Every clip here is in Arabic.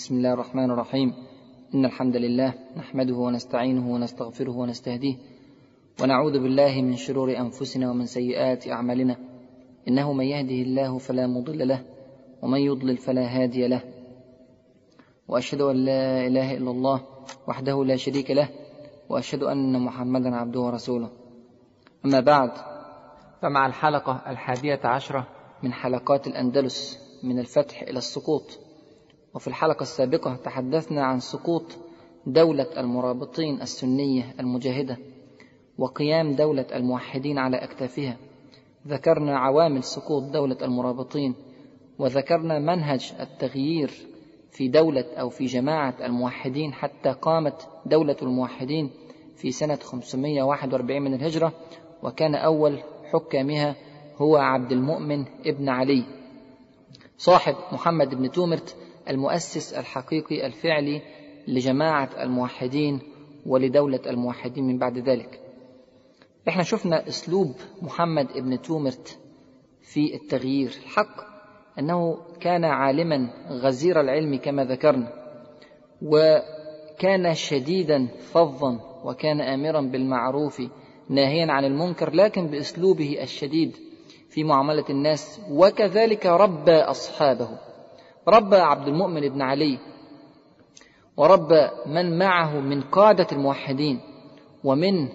بسم الله الرحمن الرحيم. إن الحمد لله نحمده ونستعينه ونستغفره ونستهديه ونعوذ بالله من شرور أنفسنا ومن سيئات أعمالنا. إنه من يهده الله فلا مضل له ومن يضلل فلا هادي له. وأشهد أن لا إله إلا الله وحده لا شريك له وأشهد أن محمدا عبده ورسوله. أما بعد فمع الحلقة الحادية عشرة من حلقات الأندلس من الفتح إلى السقوط وفي الحلقة السابقة تحدثنا عن سقوط دولة المرابطين السنية المجاهدة وقيام دولة الموحدين على أكتافها. ذكرنا عوامل سقوط دولة المرابطين وذكرنا منهج التغيير في دولة أو في جماعة الموحدين حتى قامت دولة الموحدين في سنة 541 من الهجرة وكان أول حكامها هو عبد المؤمن ابن علي. صاحب محمد بن تومرت المؤسس الحقيقي الفعلي لجماعة الموحدين ولدولة الموحدين من بعد ذلك. إحنا شفنا أسلوب محمد ابن تومرت في التغيير. الحق أنه كان عالما غزير العلم كما ذكرنا وكان شديدا فظا وكان امرا بالمعروف ناهيا عن المنكر لكن بأسلوبه الشديد في معاملة الناس وكذلك ربى أصحابه. ربى عبد المؤمن بن علي وربى من معه من قادة الموحدين ومن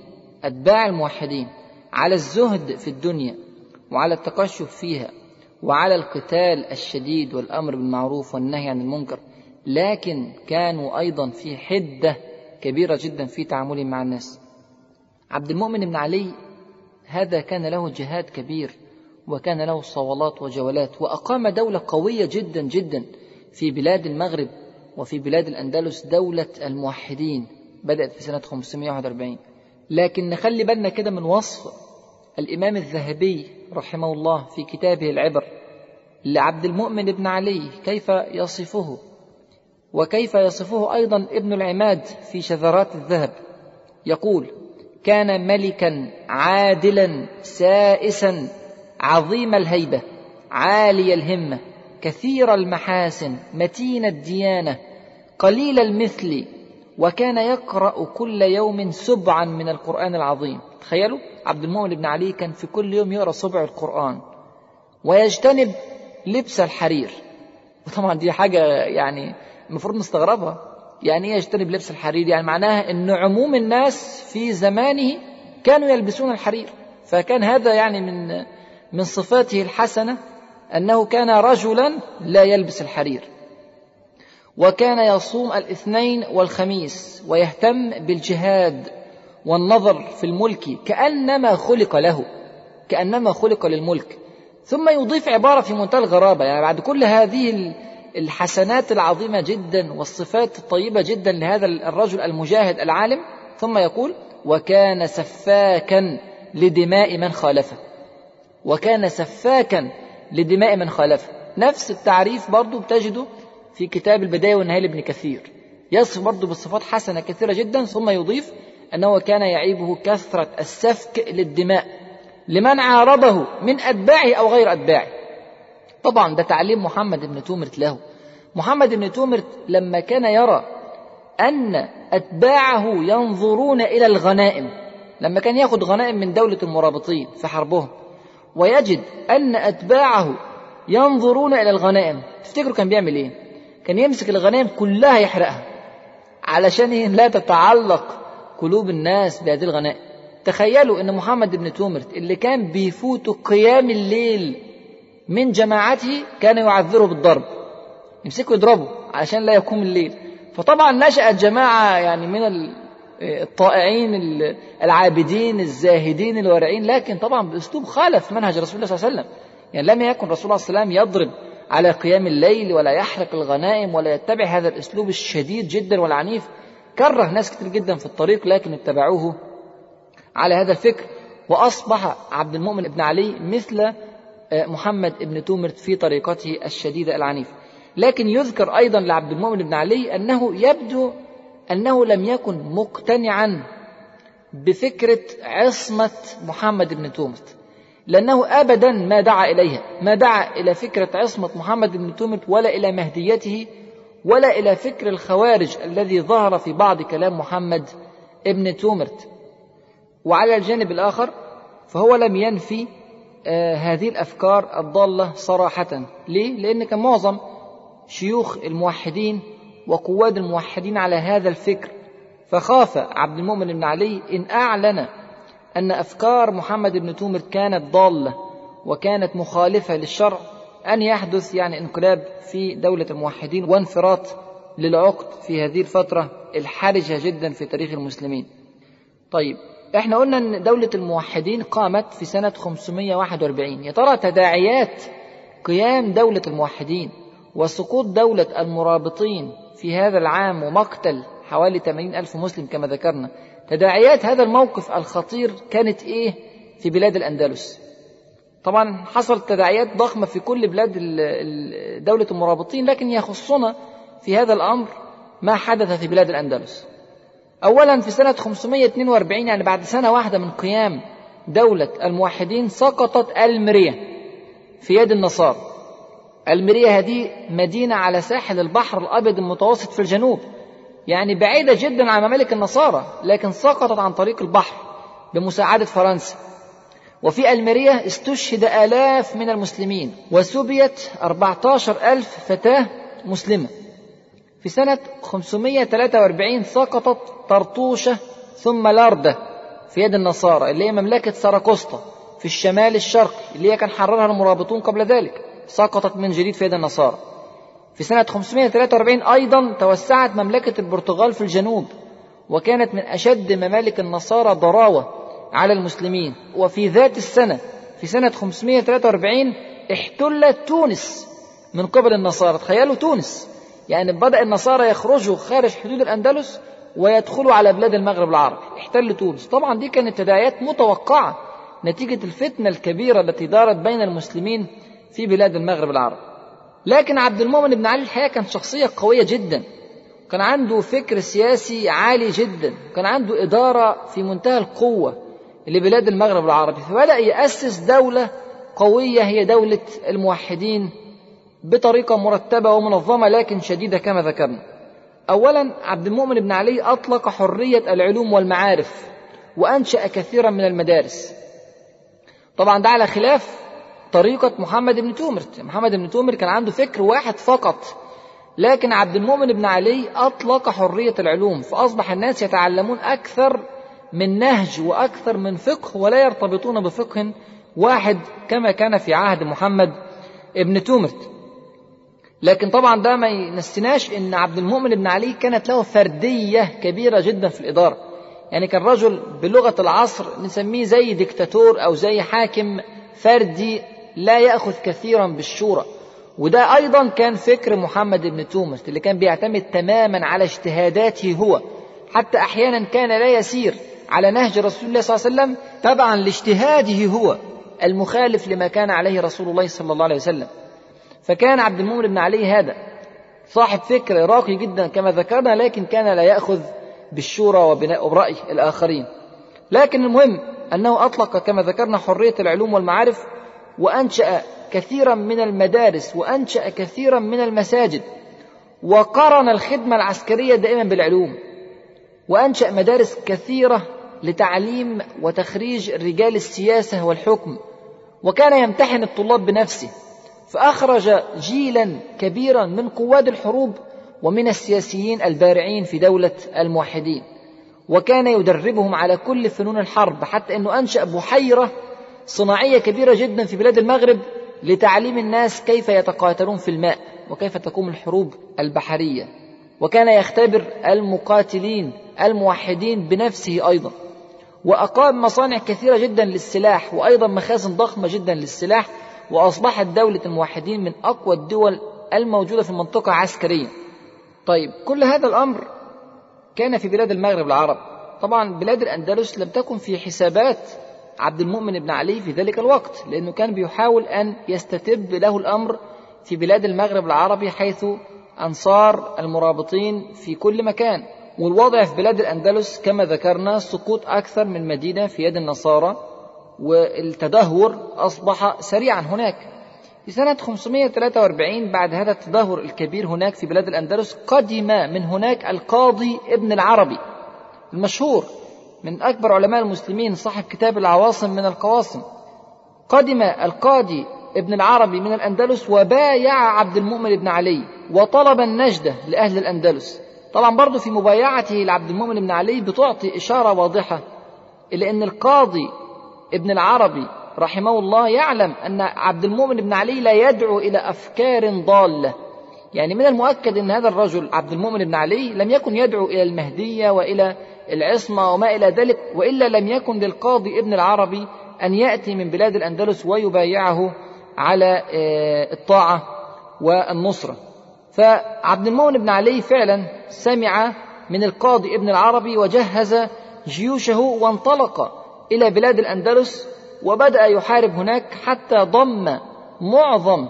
أتباع الموحدين على الزهد في الدنيا وعلى التقشف فيها وعلى القتال الشديد والأمر بالمعروف والنهي عن المنكر لكن كانوا أيضا في حدة كبيرة جدا في تعاملهم مع الناس. عبد المؤمن بن علي هذا كان له جهاد كبير. وكان له صولات وجولات وأقام دولة قوية جدا جدا في بلاد المغرب وفي بلاد الأندلس دولة الموحدين بدأت في سنة 541 لكن نخلي بالنا كده من وصف الإمام الذهبي رحمه الله في كتابه العبر لعبد المؤمن بن علي كيف يصفه؟ وكيف يصفه أيضا ابن العماد في شذرات الذهب. يقول كان ملكا عادلا سائسا عظيم الهيبة عالي الهمة كثير المحاسن متين الديانة قليل المثل وكان يقرأ كل يوم سبعا من القرآن العظيم. تخيلوا عبد المؤمن بن علي كان في كل يوم يقرأ سبع القرآن ويجتنب لبس الحرير. وطبعا دي حاجة يعني المفروض نستغربها. يعني إيه يجتنب لبس الحرير؟ يعني معناها إن عموم الناس في زمانه كانوا يلبسون الحرير. فكان هذا يعني من من صفاته الحسنة أنه كان رجلا لا يلبس الحرير وكان يصوم الاثنين والخميس ويهتم بالجهاد والنظر في الملك كأنما خلق له كأنما خلق للملك. ثم يضيف عبارة في منتهى الغرابة يعني بعد كل هذه الحسنات العظيمة جدا والصفات الطيبة جدا لهذا الرجل المجاهد العالم ثم يقول وكان سفاكا لدماء من خالفه. وكان سفاكا لدماء من خالفه. نفس التعريف برضه بتجده في كتاب البداية والنهاية لابن كثير. يصف برضه بصفات حسنة كثيرة جدا ثم يضيف أنه كان يعيبه كثرة السفك للدماء لمن عارضه من أتباعه أو غير أتباعه. طبعا ده تعليم محمد بن تومرت له. محمد بن تومرت لما كان يرى أن أتباعه ينظرون إلى الغنائم لما كان يأخذ غنائم من دولة المرابطين في حربهم ويجد أن أتباعه ينظرون إلى الغنائم. تفتكروا كان بيعمل إيه؟ كان يمسك الغنائم كلها يحرقها علشان لا تتعلق قلوب الناس بهذه الغنائم. تخيلوا إن محمد بن تومرت اللي كان بيفوت قيام الليل من جماعته كان يعذره بالضرب. يمسكه يضربه علشان لا يقوم الليل. فطبعا نشأت جماعة يعني من الطائعين العابدين الزاهدين الورعين لكن طبعا بأسلوب خالف منهج رسول الله صلى الله عليه وسلم. يعني لم يكن رسول الله صلى الله عليه وسلم يضرب على قيام الليل ولا يحرق الغنائم ولا يتبع هذا الأسلوب الشديد جدا والعنيف. كره ناس كتير جدا في الطريق لكن اتبعوه على هذا الفكر. وأصبح عبد المؤمن بن علي مثل محمد بن تومرت في طريقته الشديدة العنيفه لكن يذكر أيضا لعبد المؤمن بن علي أنه يبدو أنه لم يكن مقتنعا بفكرة عصمة محمد بن تومرت لأنه أبدا ما دعا إليها ما دعا إلى فكرة عصمة محمد بن تومرت ولا إلى مهديته ولا إلى فكر الخوارج الذي ظهر في بعض كلام محمد ابن تومرت وعلى الجانب الآخر فهو لم ينفي آه هذه الأفكار الضالة صراحة ليه؟ لأن كان معظم شيوخ الموحدين وقواد الموحدين على هذا الفكر. فخاف عبد المؤمن بن علي إن أعلن أن أفكار محمد بن تومر كانت ضالة وكانت مخالفة للشرع أن يحدث يعني انقلاب في دولة الموحدين وانفراط للعقد في هذه الفترة الحرجة جدا في تاريخ المسلمين. طيب إحنا قلنا إن دولة الموحدين قامت في سنة 541 يا ترى تداعيات قيام دولة الموحدين وسقوط دولة المرابطين في هذا العام ومقتل حوالي 80 ألف مسلم كما ذكرنا تداعيات هذا الموقف الخطير كانت إيه في بلاد الأندلس؟ طبعا حصلت تداعيات ضخمة في كل بلاد دولة المرابطين لكن يخصنا في هذا الأمر ما حدث في بلاد الأندلس. أولا في سنة 542 يعني بعد سنة واحدة من قيام دولة الموحدين سقطت المرية في يد النصارى. المرية هذه مدينة على ساحل البحر الأبيض المتوسط في الجنوب. يعني بعيدة جدا عن ممالك النصارى لكن سقطت عن طريق البحر بمساعدة فرنسا. وفي المرية استشهد آلاف من المسلمين وسبيت 14 ألف فتاة مسلمة. في سنة 543 سقطت طرطوشة ثم لاردة في يد النصارى اللي هي مملكة ساراكوستا في الشمال الشرقي اللي هي كان حررها المرابطون قبل ذلك. سقطت من جديد في يد النصارى. في سنة 543 أيضا توسعت مملكة البرتغال في الجنوب وكانت من أشد ممالك النصارى ضراوة على المسلمين. وفي ذات السنة في سنة 543 احتلت تونس من قبل النصارى. تخيلوا تونس يعني بدأ النصارى يخرجوا خارج حدود الأندلس ويدخلوا على بلاد المغرب العربي. احتلوا تونس. طبعا دي كانت تداعيات متوقعة نتيجة الفتنة الكبيرة التي دارت بين المسلمين في بلاد المغرب العربي لكن عبد المؤمن بن علي الحقيقة كان شخصية قوية جدا. كان عنده فكر سياسي عالي جدا. كان عنده إدارة في منتهى القوة لبلاد المغرب العربي. فبدأ يأسس دولة قوية هي دولة الموحدين بطريقة مرتبة ومنظمة لكن شديدة كما ذكرنا. أولا عبد المؤمن بن علي أطلق حرية العلوم والمعارف وأنشأ كثيرا من المدارس. طبعا ده على خلاف طريقة محمد بن تومرت محمد بن تومر كان عنده فكر واحد فقط لكن عبد المؤمن بن علي أطلق حرية العلوم فأصبح الناس يتعلمون أكثر من نهج وأكثر من فقه ولا يرتبطون بفقه واحد كما كان في عهد محمد ابن تومرت لكن طبعا ده ما ينسيناش إن عبد المؤمن بن علي كانت له فردية كبيرة جدا في الإدارة. يعني كان رجل بلغة العصر نسميه زي ديكتاتور أو زي حاكم فردي لا يأخذ كثيرا بالشورى. وده أيضا كان فكر محمد بن تومرت اللي كان بيعتمد تماما على اجتهاداته هو. حتى أحيانا كان لا يسير على نهج رسول الله صلى الله عليه وسلم تبعا لاجتهاده هو المخالف لما كان عليه رسول الله صلى الله عليه وسلم. فكان عبد المؤمن بن علي هذا صاحب فكر راقي جدا كما ذكرنا لكن كان لا يأخذ بالشورى وبناء برأي الآخرين. لكن المهم أنه أطلق كما ذكرنا حرية العلوم والمعارف وأنشأ كثيرا من المدارس وأنشأ كثيرا من المساجد وقرن الخدمة العسكرية دائما بالعلوم وأنشأ مدارس كثيرة لتعليم وتخريج رجال السياسة والحكم. وكان يمتحن الطلاب بنفسه فأخرج جيلا كبيرا من قواد الحروب ومن السياسيين البارعين في دولة الموحدين. وكان يدربهم على كل فنون الحرب حتى أنه أنشأ بحيرة صناعية كبيرة جدا في بلاد المغرب لتعليم الناس كيف يتقاتلون في الماء وكيف تقوم الحروب البحرية. وكان يختبر المقاتلين الموحدين بنفسه أيضا. وأقام مصانع كثيرة جدا للسلاح وأيضا مخازن ضخمة جدا للسلاح. وأصبحت دولة الموحدين من أقوى الدول الموجودة في المنطقة عسكريا طيب كل هذا الأمر كان في بلاد المغرب العرب. طبعا بلاد الأندلس لم تكن في حسابات عبد المؤمن بن علي في ذلك الوقت لأنه كان بيحاول أن يستتب له الأمر في بلاد المغرب العربي حيث أنصار المرابطين في كل مكان. والوضع في بلاد الأندلس كما ذكرنا سقوط أكثر من مدينة في يد النصارى والتدهور أصبح سريعا هناك. في سنة 543 بعد هذا التدهور الكبير هناك في بلاد الأندلس قدم من هناك القاضي ابن العربي المشهور. من أكبر علماء المسلمين صاحب كتاب العواصم من القواصم. قدم القاضي ابن العربي من الأندلس وبايع عبد المؤمن بن علي وطلب النجدة لأهل الأندلس. طبعا برضه في مبايعته لعبد المؤمن بن علي بتعطي إشارة واضحة إلى أن القاضي ابن العربي رحمه الله يعلم أن عبد المؤمن بن علي لا يدعو إلى أفكار ضالة. يعني من المؤكد أن هذا الرجل عبد المؤمن بن علي لم يكن يدعو إلى المهدية وإلى العصمة وما إلى ذلك وإلا لم يكن للقاضي ابن العربي أن يأتي من بلاد الأندلس ويبايعه على آه، الطاعة والنصرة. فعبد المؤمن بن علي فعلا سمع من القاضي ابن العربي وجهز جيوشه وانطلق إلى بلاد الأندلس وبدأ يحارب هناك حتى ضم معظم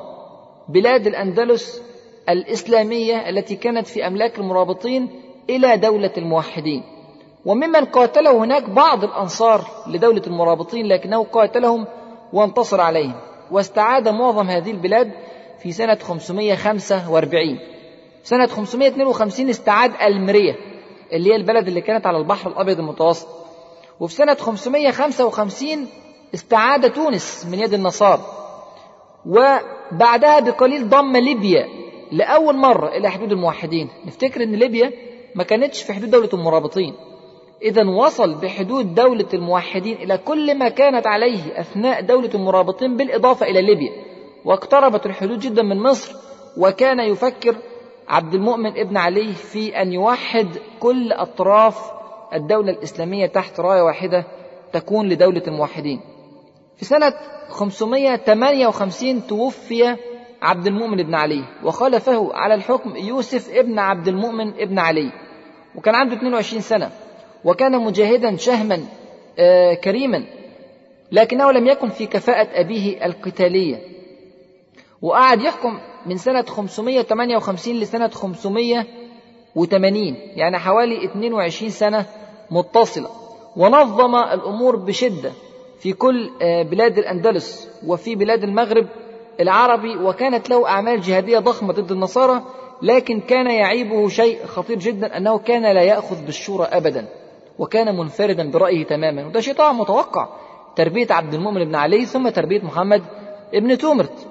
بلاد الأندلس الإسلامية التي كانت في أملاك المرابطين إلى دولة الموحدين. وممن قاتله هناك بعض الأنصار لدولة المرابطين لكنه قاتلهم وانتصر عليهم واستعاد معظم هذه البلاد في سنة 545 سنة 552 استعاد المرية اللي هي البلد اللي كانت على البحر الأبيض المتوسط. وفي سنة 555 استعاد تونس من يد النصارى. وبعدها بقليل ضم ليبيا لأول مرة إلى حدود الموحدين. نفتكر أن ليبيا ما كانتش في حدود دولة المرابطين. إذا وصل بحدود دولة الموحدين إلى كل ما كانت عليه أثناء دولة المرابطين بالإضافة إلى ليبيا. واقتربت الحدود جدا من مصر وكان يفكر عبد المؤمن ابن علي في أن يوحد كل أطراف الدولة الإسلامية تحت راية واحدة تكون لدولة الموحدين. في سنة 558 توفي عبد المؤمن بن علي وخلفه على الحكم يوسف ابن عبد المؤمن ابن علي وكان عنده 22 سنة. وكان مجاهدا شهما آه، كريما لكنه لم يكن في كفاءة أبيه القتالية. وقعد يحكم من سنة 558 لسنة 580 يعني حوالي 22 سنة متصلة. ونظم الأمور بشدة في كل آه، بلاد الأندلس وفي بلاد المغرب العربي وكانت له أعمال جهادية ضخمة ضد النصارى لكن كان يعيبه شيء خطير جدا أنه كان لا يأخذ بالشورى أبدا. وكان منفردا برأيه تماما. وده شيء طبعا متوقع. تربية عبد المؤمن بن علي ثم تربية محمد ابن تومرت.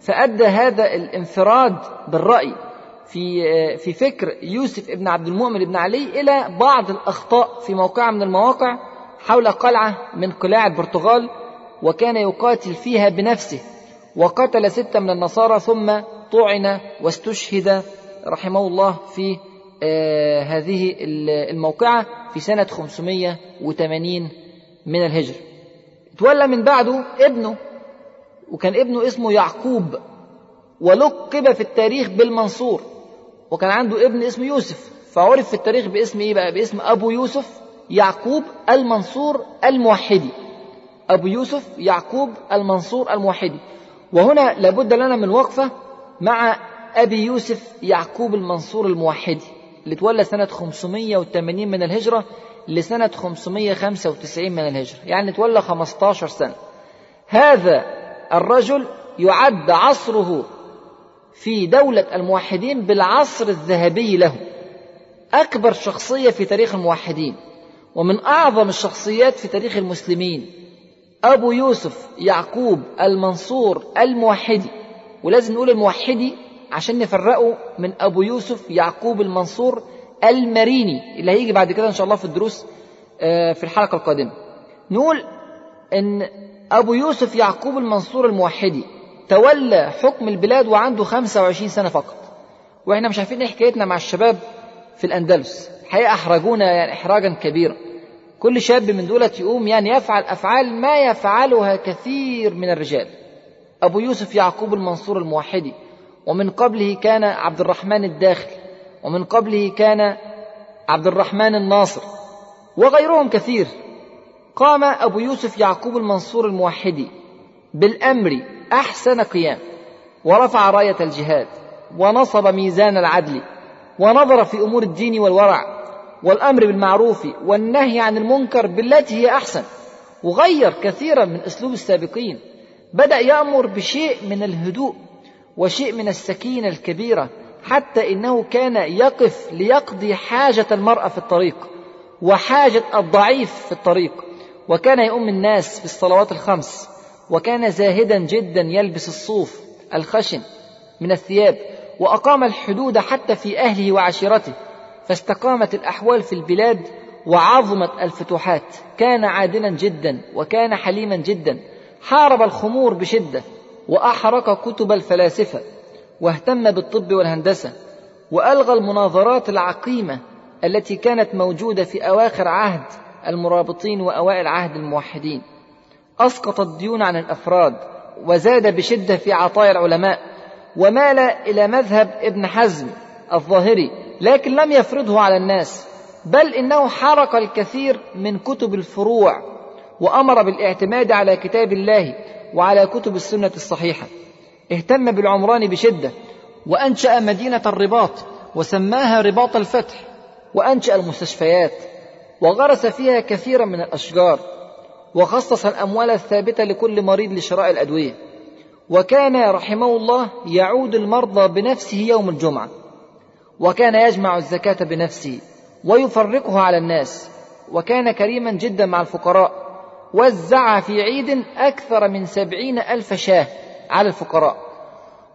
فأدى هذا الانفراد بالرأي في في فكر يوسف ابن عبد المؤمن بن علي إلى بعض الأخطاء في موقع من المواقع حول قلعة من قلاع البرتغال وكان يقاتل فيها بنفسه وقتل ستة من النصارى ثم طعن واستشهد رحمه الله في هذه الموقعة في سنة 580 من الهجرة تولى من بعده ابنه وكان ابنه اسمه يعقوب ولقب في التاريخ بالمنصور. وكان عنده ابن اسمه يوسف. فعرف في التاريخ باسم إيه بقى؟ باسم أبو يوسف يعقوب المنصور الموحدي. أبو يوسف يعقوب المنصور الموحدي. وهنا لابد لنا من وقفة مع أبي يوسف يعقوب المنصور الموحدي. اللي تولى سنة 580 من الهجرة لسنة 595 من الهجرة. يعني تولى 15 سنة. هذا الرجل يعد عصره في دولة الموحدين بالعصر الذهبي له. أكبر شخصية في تاريخ الموحدين ومن أعظم الشخصيات في تاريخ المسلمين. أبو يوسف يعقوب المنصور الموحدي. ولازم نقول الموحدي عشان نفرقه من أبو يوسف يعقوب المنصور المريني اللي هيجي بعد كده إن شاء الله في الدروس آه، في الحلقة القادمة. نقول إن أبو يوسف يعقوب المنصور الموحدي تولى حكم البلاد وعنده 25 سنة فقط. وإحنا مش عارفين إيه حكايتنا مع الشباب في الأندلس. الحقيقة أحرجونا يعني إحراجا كبيرا. كل شاب من دولة يقوم يعني يفعل أفعال ما يفعلها كثير من الرجال. أبو يوسف يعقوب المنصور الموحدي ومن قبله كان عبد الرحمن الداخل ومن قبله كان عبد الرحمن الناصر وغيرهم كثير. قام أبو يوسف يعقوب المنصور الموحدي بالأمر أحسن قيام ورفع راية الجهاد ونصب ميزان العدل ونظر في أمور الدين والورع والأمر بالمعروف والنهي عن المنكر بالتي هي أحسن وغير كثيرا من أسلوب السابقين. بدأ يأمر بشيء من الهدوء وشيء من السكينة الكبيرة حتى إنه كان يقف ليقضي حاجة المرأة في الطريق وحاجة الضعيف في الطريق. وكان يؤم الناس في الصلوات الخمس وكان زاهدا جدا يلبس الصوف الخشن من الثياب وأقام الحدود حتى في أهله وعشيرته. فاستقامت الأحوال في البلاد وعظمت الفتوحات. كان عادلا جدا وكان حليما جدا. حارب الخمور بشدة. وأحرق كتب الفلاسفة واهتم بالطب والهندسة وألغى المناظرات العقيمة التي كانت موجودة في أواخر عهد المرابطين وأوائل عهد الموحدين. أسقط الديون عن الأفراد وزاد بشدة في عطايا العلماء ومال إلى مذهب ابن حزم الظاهري لكن لم يفرضه على الناس بل إنه حرق الكثير من كتب الفروع وأمر بالاعتماد على كتاب الله وعلى كتب السنة الصحيحة. اهتم بالعمران بشدة وأنشأ مدينة الرباط وسماها رباط الفتح وأنشأ المستشفيات وغرس فيها كثيرا من الأشجار وخصص الأموال الثابتة لكل مريض لشراء الأدوية. وكان رحمه الله يعود المرضى بنفسه يوم الجمعة. وكان يجمع الزكاة بنفسه ويفرقها على الناس. وكان كريما جدا مع الفقراء. وزع في عيد أكثر من سبعين ألف شاة على الفقراء.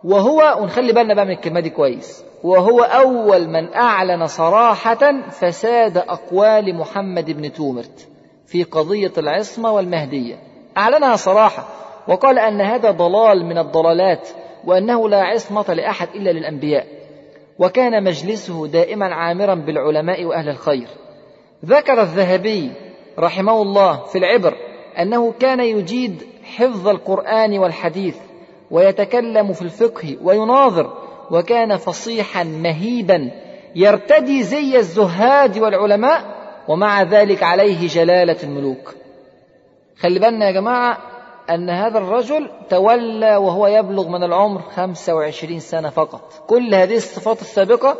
وهو ونخلي بالنا بقى من الكلمة دي كويس. وهو أول من أعلن صراحة فساد أقوال محمد بن تومرت في قضية العصمة والمهدية. أعلنها صراحة وقال أن هذا ضلال من الضلالات وأنه لا عصمة لأحد إلا للأنبياء. وكان مجلسه دائما عامرا بالعلماء وأهل الخير. ذكر الذهبي رحمه الله في العبر أنه كان يجيد حفظ القرآن والحديث ويتكلم في الفقه ويناظر وكان فصيحا مهيبا يرتدي زي الزهاد والعلماء ومع ذلك عليه جلالة الملوك. خلي بالنا يا جماعة أن هذا الرجل تولى وهو يبلغ من العمر 25 سنة فقط. كل هذه الصفات السابقة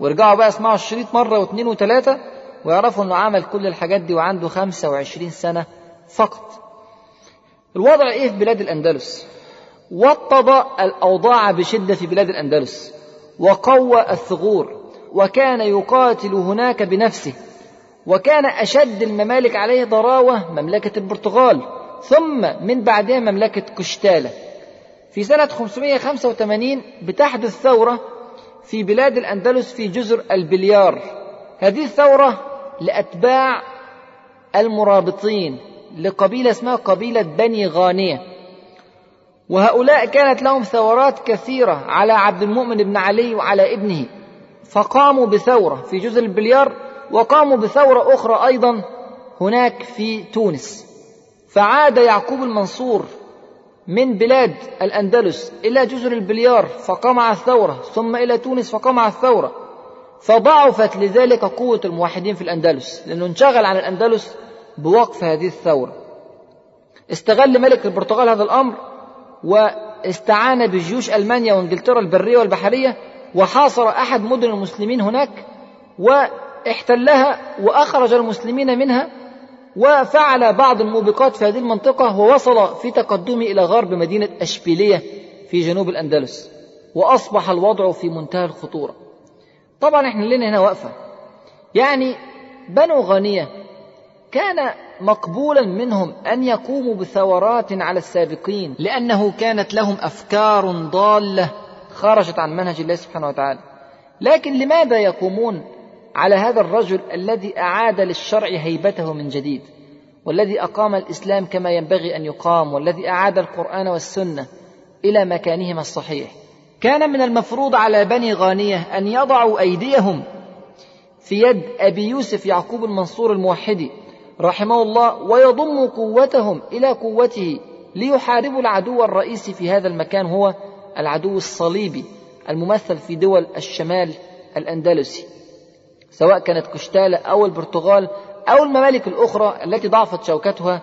وارجعوا بقى اسمعوا الشريط مرة واثنين وثلاثة ويعرفوا أنه عمل كل الحاجات دي وعنده 25 سنة فقط. الوضع إيه في بلاد الأندلس؟ وطد الأوضاع بشدة في بلاد الأندلس. وقوى الثغور. وكان يقاتل هناك بنفسه. وكان أشد الممالك عليه ضراوة مملكة البرتغال. ثم من بعدها مملكة كشتالة في سنة 585 بتحدث ثورة في بلاد الأندلس في جزر البليار. هذه الثورة لأتباع المرابطين لقبيلة اسمها قبيلة بني غانية. وهؤلاء كانت لهم ثورات كثيرة على عبد المؤمن بن علي وعلى ابنه. فقاموا بثورة في جزر البليار وقاموا بثورة أخرى أيضا هناك في تونس. فعاد يعقوب المنصور من بلاد الأندلس إلى جزر البليار فقمع الثورة ثم إلى تونس فقمع الثورة. فضعفت لذلك قوة الموحدين في الأندلس لأنه انشغل عن الأندلس بوقف هذه الثورة. استغل ملك البرتغال هذا الأمر واستعان بجيوش ألمانيا وإنجلترا البرية والبحرية وحاصر أحد مدن المسلمين هناك واحتلها وأخرج المسلمين منها وفعل بعض الموبقات في هذه المنطقة ووصل في تقدمه إلى غرب مدينة أشبيلية في جنوب الأندلس وأصبح الوضع في منتهى الخطورة. طبعا إحنا لنا هنا وقفة. يعني بنو غانية كان مقبولا منهم أن يقوموا بثورات على السابقين لأنه كانت لهم أفكار ضالة خرجت عن منهج الله سبحانه وتعالى. لكن لماذا يقومون على هذا الرجل الذي أعاد للشرع هيبته من جديد؟ والذي أقام الإسلام كما ينبغي أن يقام والذي أعاد القرآن والسنة إلى مكانهما الصحيح. كان من المفروض على بني غانية أن يضعوا أيديهم في يد أبي يوسف يعقوب المنصور الموحدي رحمه الله ويضم قوتهم إلى قوته ليحاربوا العدو الرئيسي في هذا المكان هو العدو الصليبي الممثل في دول الشمال الأندلسي سواء كانت كشتالة أو البرتغال أو الممالك الأخرى التي ضعفت شوكتها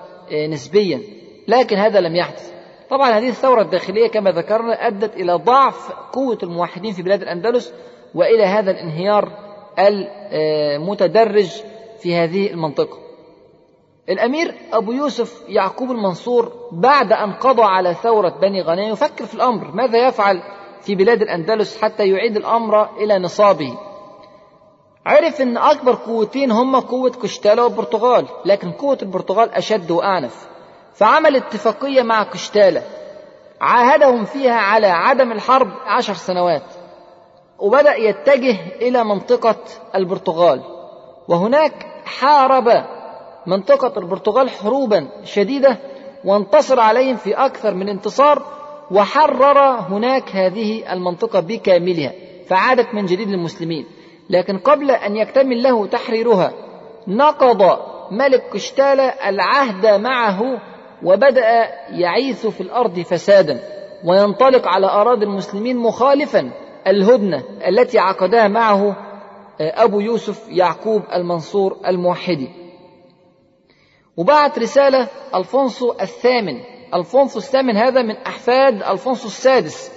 نسبيا. لكن هذا لم يحدث. طبعا هذه الثورة الداخلية كما ذكرنا أدت إلى ضعف قوة الموحدين في بلاد الأندلس وإلى هذا الانهيار المتدرج في هذه المنطقة. الأمير أبو يوسف يعقوب المنصور بعد أن قضى على ثورة بني غنيم يفكر في الأمر ماذا يفعل في بلاد الأندلس حتى يعيد الأمر إلى نصابه؟ عرف أن أكبر قوتين هما قوة كشتالة والبرتغال لكن قوة البرتغال أشد وأعنف. فعمل اتفاقية مع كشتالة. عاهدهم فيها على عدم الحرب عشر سنوات. وبدأ يتجه إلى منطقة البرتغال. وهناك حارب منطقة البرتغال حروبا شديدة وانتصر عليهم في أكثر من انتصار وحرر هناك هذه المنطقة بكاملها. فعادت من جديد للمسلمين. لكن قبل أن يكتمل له تحريرها نقض ملك كشتالة العهد معه وبدأ يعيث في الأرض فسادا وينطلق على أراضي المسلمين مخالفا الهدنة التي عقدها معه أبو يوسف يعقوب المنصور الموحدي. وبعت رسالة ألفونسو الثامن. ألفونسو الثامن هذا من أحفاد ألفونسو السادس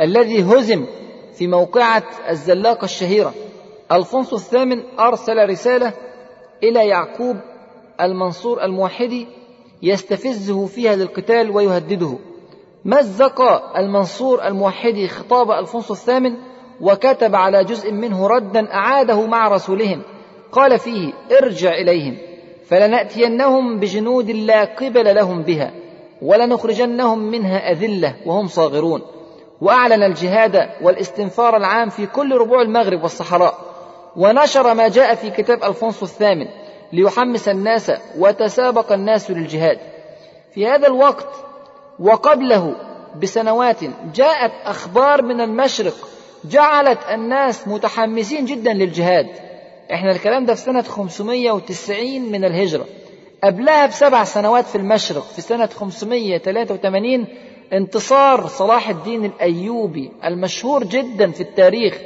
الذي هزم في موقعة الزلاقة الشهيرة. ألفونسو الثامن أرسل رسالة إلى يعقوب المنصور الموحدي يستفزه فيها للقتال ويهدده. مزق المنصور الموحدي خطاب ألفونسو الثامن وكتب على جزء منه ردا أعاده مع رسولهم؟ قال فيه ارجع إليهم فلنأتينهم بجنود لا قبل لهم بها ولنخرجنهم منها أذلة وهم صاغرون. وأعلن الجهاد والاستنفار العام في كل ربوع المغرب والصحراء ونشر ما جاء في كتاب ألفونسو الثامن. ليحمس الناس وتسابق الناس للجهاد. في هذا الوقت وقبله بسنوات جاءت أخبار من المشرق جعلت الناس متحمسين جدا للجهاد. إحنا الكلام ده في سنة 590 من الهجرة. قبلها بسبع سنوات في المشرق في سنة 583 انتصار صلاح الدين الأيوبي المشهور جدا في التاريخ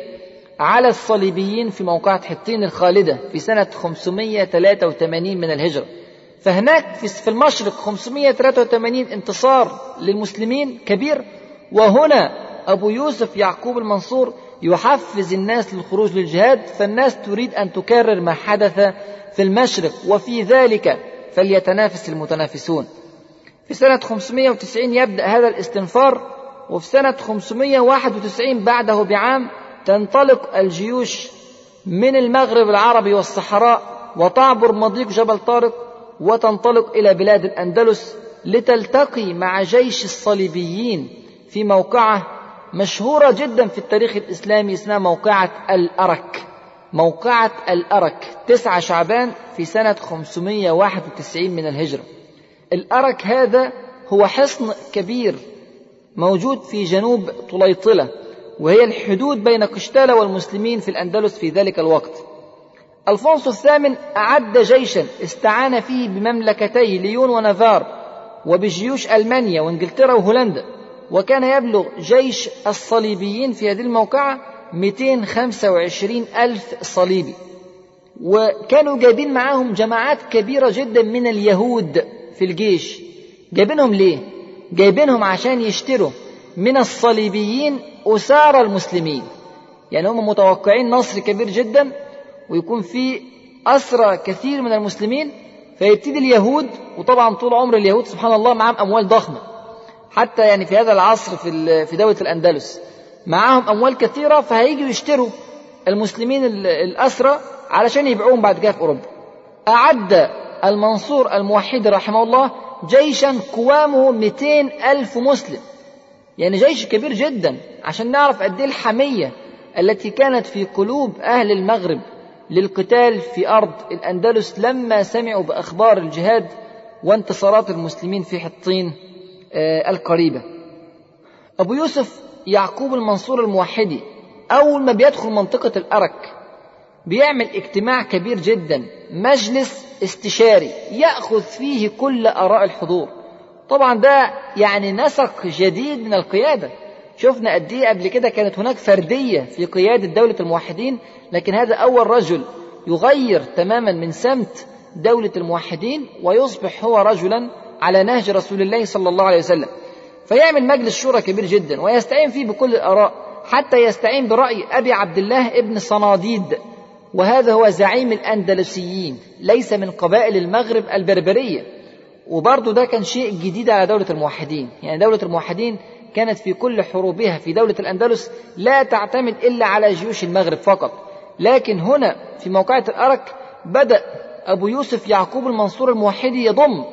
على الصليبيين في موقعة حطين الخالدة في سنة 583 من الهجرة. فهناك في المشرق 583 انتصار للمسلمين كبير وهنا أبو يوسف يعقوب المنصور يحفز الناس للخروج للجهاد فالناس تريد أن تكرر ما حدث في المشرق وفي ذلك فليتنافس المتنافسون. في سنة 590 يبدأ هذا الاستنفار وفي سنة 591 بعده بعام تنطلق الجيوش من المغرب العربي والصحراء وتعبر مضيق جبل طارق وتنطلق إلى بلاد الأندلس لتلتقي مع جيش الصليبيين في موقعة مشهورة جدا في التاريخ الإسلامي اسمها موقعة الأرك. موقعة الأرك تسعة شعبان في سنة 591 من الهجرة. الأرك هذا هو حصن كبير موجود في جنوب طليطلة. وهي الحدود بين قشتالة والمسلمين في الأندلس في ذلك الوقت. ألفونسو الثامن أعد جيشا استعان فيه بمملكتي ليون ونافار وبجيوش ألمانيا وإنجلترا وهولندا وكان يبلغ جيش الصليبيين في هذه الموقعة 225 ألف صليبي. وكانوا جايبين معاهم جماعات كبيرة جدا من اليهود في الجيش. جايبينهم ليه؟ جايبينهم عشان يشتروا من الصليبيين أسار المسلمين. يعني هم متوقعين نصر كبير جدا ويكون في أسرى كثير من المسلمين فيبتدي اليهود وطبعا طول عمر اليهود سبحان الله معهم أموال ضخمة. حتى يعني في هذا العصر في في دولة الأندلس معاهم أموال كثيرة فهيجوا يشتروا المسلمين الأسرى علشان يبيعوهم بعد كده في أوروبا. أعد المنصور الموحد رحمه الله جيشا قوامه 200 ألف مسلم. يعني جيش كبير جدا عشان نعرف قد إيه الحمية التي كانت في قلوب أهل المغرب للقتال في أرض الأندلس لما سمعوا بأخبار الجهاد وانتصارات المسلمين في حطين القريبة. أبو يوسف يعقوب المنصور الموحدي أول ما بيدخل منطقة الأرك بيعمل اجتماع كبير جدا مجلس استشاري يأخذ فيه كل آراء الحضور. طبعا ده يعني نسق جديد من القيادة. شفنا قد إيه قبل كده كانت هناك فردية في قيادة دولة الموحدين لكن هذا أول رجل يغير تماما من سمت دولة الموحدين ويصبح هو رجلا على نهج رسول الله صلى الله عليه وسلم. فيعمل مجلس شورى كبير جدا ويستعين فيه بكل الآراء حتى يستعين برأي أبي عبد الله ابن صناديد. وهذا هو زعيم الأندلسيين ليس من قبائل المغرب البربرية. وبرضه ده كان شيء جديد على دولة الموحدين. يعني دولة الموحدين كانت في كل حروبها في دولة الأندلس لا تعتمد إلا على جيوش المغرب فقط. لكن هنا في موقعة الأرك بدأ أبو يوسف يعقوب المنصور الموحدي يضم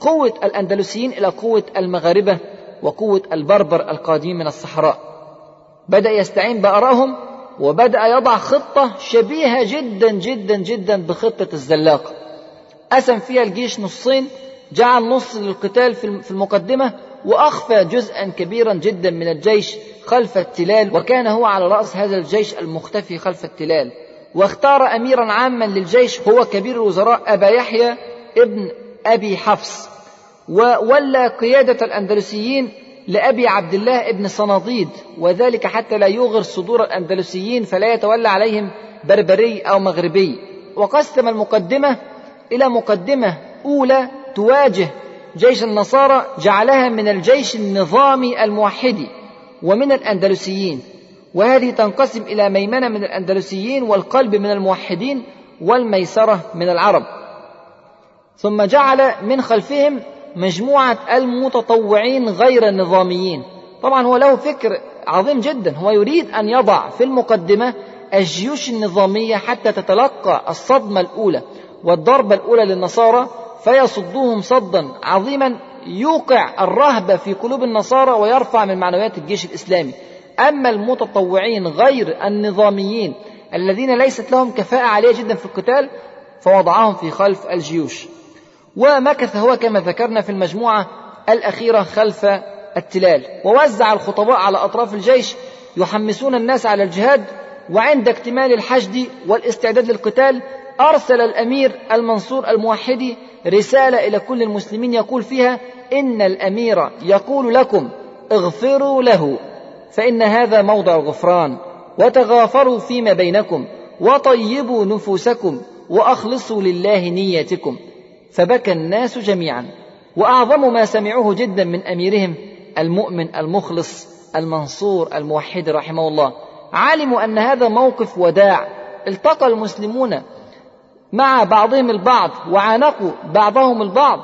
قوة الأندلسيين إلى قوة المغاربة وقوة البربر القادمين من الصحراء. بدأ يستعين بآرائهم وبدأ يضع خطة شبيهة جدا جدا جدا بخطة الزلاقة قسم فيها الجيش نصين جعل نص للقتال في المقدمة وأخفى جزءا كبيرا جدا من الجيش خلف التلال وكان هو على رأس هذا الجيش المختفي خلف التلال. واختار أميرا عاما للجيش هو كبير الوزراء أبا يحيى ابن أبي حفص وولى قيادة الأندلسيين لأبي عبد الله ابن صناديد وذلك حتى لا يغر صدور الأندلسيين فلا يتولى عليهم بربري أو مغربي. وقسم المقدمة إلى مقدمة أولى تواجه جيش النصارى جعلها من الجيش النظامي الموحدي ومن الأندلسيين. وهذه تنقسم إلى ميمنة من الأندلسيين والقلب من الموحدين والميسرة من العرب. ثم جعل من خلفهم مجموعة المتطوعين غير النظاميين. طبعا هو له فكر عظيم جدا. هو يريد أن يضع في المقدمة الجيوش النظامية حتى تتلقى الصدمة الأولى والضربة الأولى للنصارى فيصدوهم صدا عظيما يوقع الرهبة في قلوب النصارى ويرفع من معنويات الجيش الإسلامي. أما المتطوعين غير النظاميين الذين ليست لهم كفاءة عالية جدا في القتال فوضعهم في خلف الجيوش. ومكث هو كما ذكرنا في المجموعة الأخيرة خلف التلال. ووزع الخطباء على أطراف الجيش يحمسون الناس على الجهاد وعند اكتمال الحشد والاستعداد للقتال أرسل الأمير المنصور الموحدي رسالة إلى كل المسلمين يقول فيها إن الأمير يقول لكم اغفروا له فإن هذا موضع الغفران. وتغافروا فيما بينكم وطيبوا نفوسكم وأخلصوا لله نيتكم. فبكى الناس جميعا. وأعظم ما سمعوه جدا من أميرهم المؤمن المخلص المنصور الموحد رحمه الله. علموا أن هذا موقف وداع. التقى المسلمون مع بعضهم البعض وعانقوا بعضهم البعض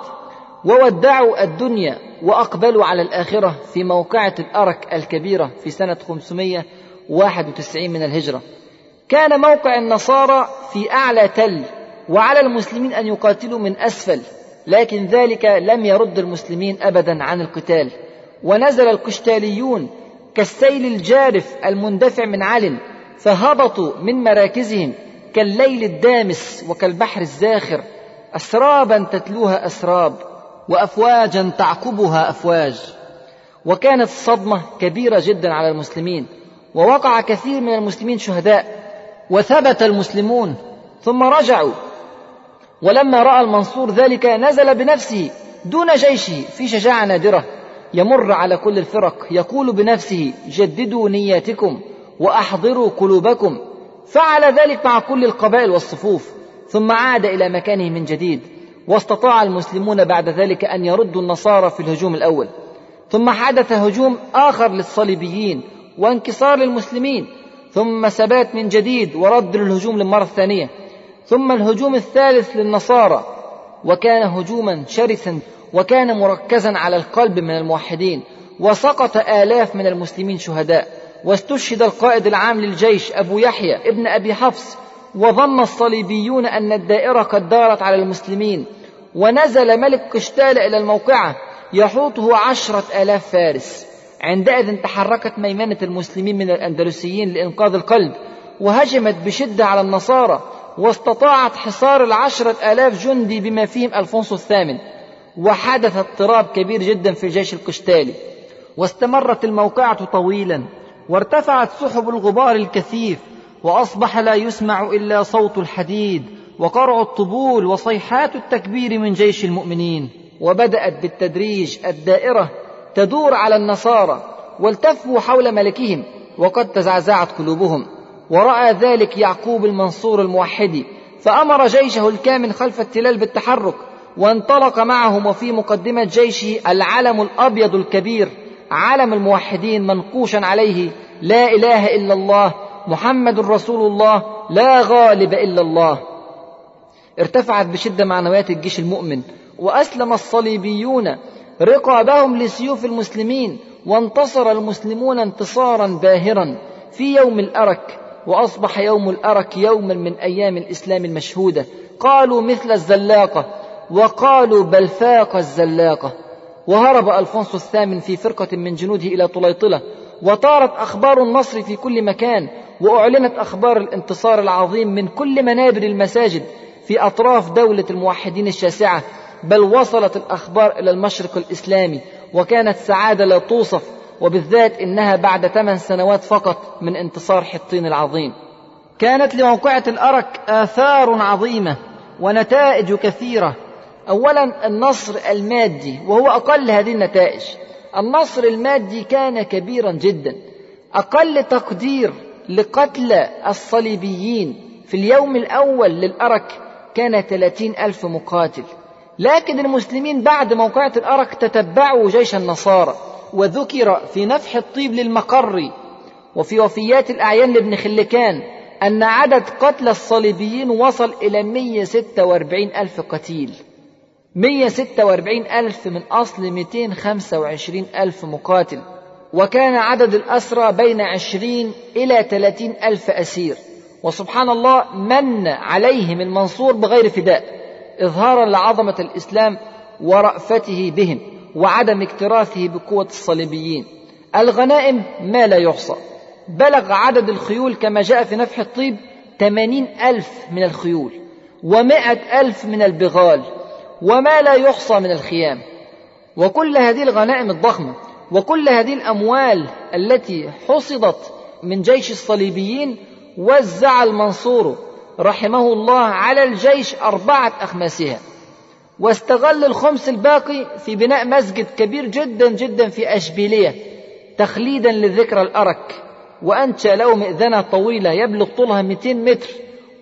وودعوا الدنيا وأقبلوا على الآخرة في موقعة الأرك الكبيرة في سنة 591 من الهجرة. كان موقع النصارى في أعلى تل وعلى المسلمين أن يقاتلوا من أسفل لكن ذلك لم يرد المسلمين أبدا عن القتال. ونزل القشتاليون كالسيل الجارف المندفع من علن فهبطوا من مراكزهم كالليل الدامس وكالبحر الزاخر أسرابا تتلوها أسراب وأفواجا تعقبها أفواج. وكانت الصدمة كبيرة جدا على المسلمين ووقع كثير من المسلمين شهداء وثبت المسلمون ثم رجعوا. ولما رأى المنصور ذلك نزل بنفسه دون جيشه في شجاعة نادرة يمر على كل الفرق يقول بنفسه جددوا نياتكم وأحضروا قلوبكم. فعل ذلك مع كل القبائل والصفوف ثم عاد إلى مكانه من جديد واستطاع المسلمون بعد ذلك أن يردوا النصارى في الهجوم الأول. ثم حدث هجوم آخر للصليبيين وانكسار للمسلمين ثم ثبات من جديد ورد للهجوم للمرة الثانية ثم الهجوم الثالث للنصارى وكان هجوما شرسا وكان مركزا على القلب من الموحدين وسقط آلاف من المسلمين شهداء. واستشهد القائد العام للجيش أبو يحيى ابن أبي حفص وظن الصليبيون أن الدائرة قد دارت على المسلمين ونزل ملك قشتال إلى الموقعة يحوطه عشرة آلاف فارس. عندئذ تحركت ميمنة المسلمين من الأندلسيين لإنقاذ القلب وهجمت بشدة على النصارى واستطاعت حصار العشرة آلاف جندي بما فيهم ألفونسو الثامن. وحدث اضطراب كبير جدا في الجيش القشتالي. واستمرت الموقعة طويلا وارتفعت سحب الغبار الكثيف وأصبح لا يسمع إلا صوت الحديد وقرع الطبول وصيحات التكبير من جيش المؤمنين وبدأت بالتدريج الدائرة تدور على النصارى والتفوا حول ملكهم وقد تزعزعت قلوبهم. ورأى ذلك يعقوب المنصور الموحدي فأمر جيشه الكامل خلف التلال بالتحرك وانطلق معهم وفي مقدمة جيشه العلم الأبيض الكبير. علم الموحدين منقوشا عليه لا إله إلا الله محمد رسول الله لا غالب إلا الله. ارتفعت بشدة معنويات الجيش المؤمن وأسلم الصليبيون رقابهم لسيوف المسلمين وانتصر المسلمون انتصارا باهرا في يوم الأرك وأصبح يوم الأرك يوما من أيام الإسلام المشهودة. قالوا مثل الزلاقة وقالوا بل فاق الزلاقة. وهرب ألفونسو الثامن في فرقة من جنوده إلى طليطلة وطارت أخبار النصر في كل مكان وأعلنت أخبار الانتصار العظيم من كل منابر المساجد في أطراف دولة الموحدين الشاسعة بل وصلت الأخبار إلى المشرق الإسلامي وكانت سعادة لا توصف وبالذات إنها بعد ثمان سنوات فقط من انتصار حطين العظيم. كانت لموقعة الأرك آثار عظيمة ونتائج كثيرة أولا النصر المادي وهو أقل هذه النتائج. النصر المادي كان كبيرا جدا. أقل تقدير لقتل الصليبيين في اليوم الأول للأرك كان ثلاثين ألف مقاتل. لكن المسلمين بعد موقعة الأرك تتبعوا جيش النصارى وذكر في نفح الطيب للمقر وفي وفيات الأعيان لابن خلكان أن عدد قتل الصليبيين وصل إلى 146 ألف قتيل. 146 ألف من أصل 225 ألف مقاتل وكان عدد الأسرى بين 20 إلى 30 ألف أسير. وسبحان الله من عليهم المنصور بغير فداء إظهارا لعظمة الإسلام ورأفته بهم وعدم اكتراثه بقوة الصليبيين. الغنائم ما لا يحصى. بلغ عدد الخيول كما جاء في نفح الطيب ثمانين ألف من الخيول ومائة ألف من البغال وما لا يحصى من الخيام. وكل هذه الغنائم الضخمة وكل هذه الأموال التي حصدت من جيش الصليبيين وزع المنصور رحمه الله على الجيش أربعة أخماسها واستغل الخمس الباقي في بناء مسجد كبير جدا جدا في أشبيلية تخليدا للذكرى الأرك. وأنشأ له مئذنة طويلة يبلغ طولها 200 متر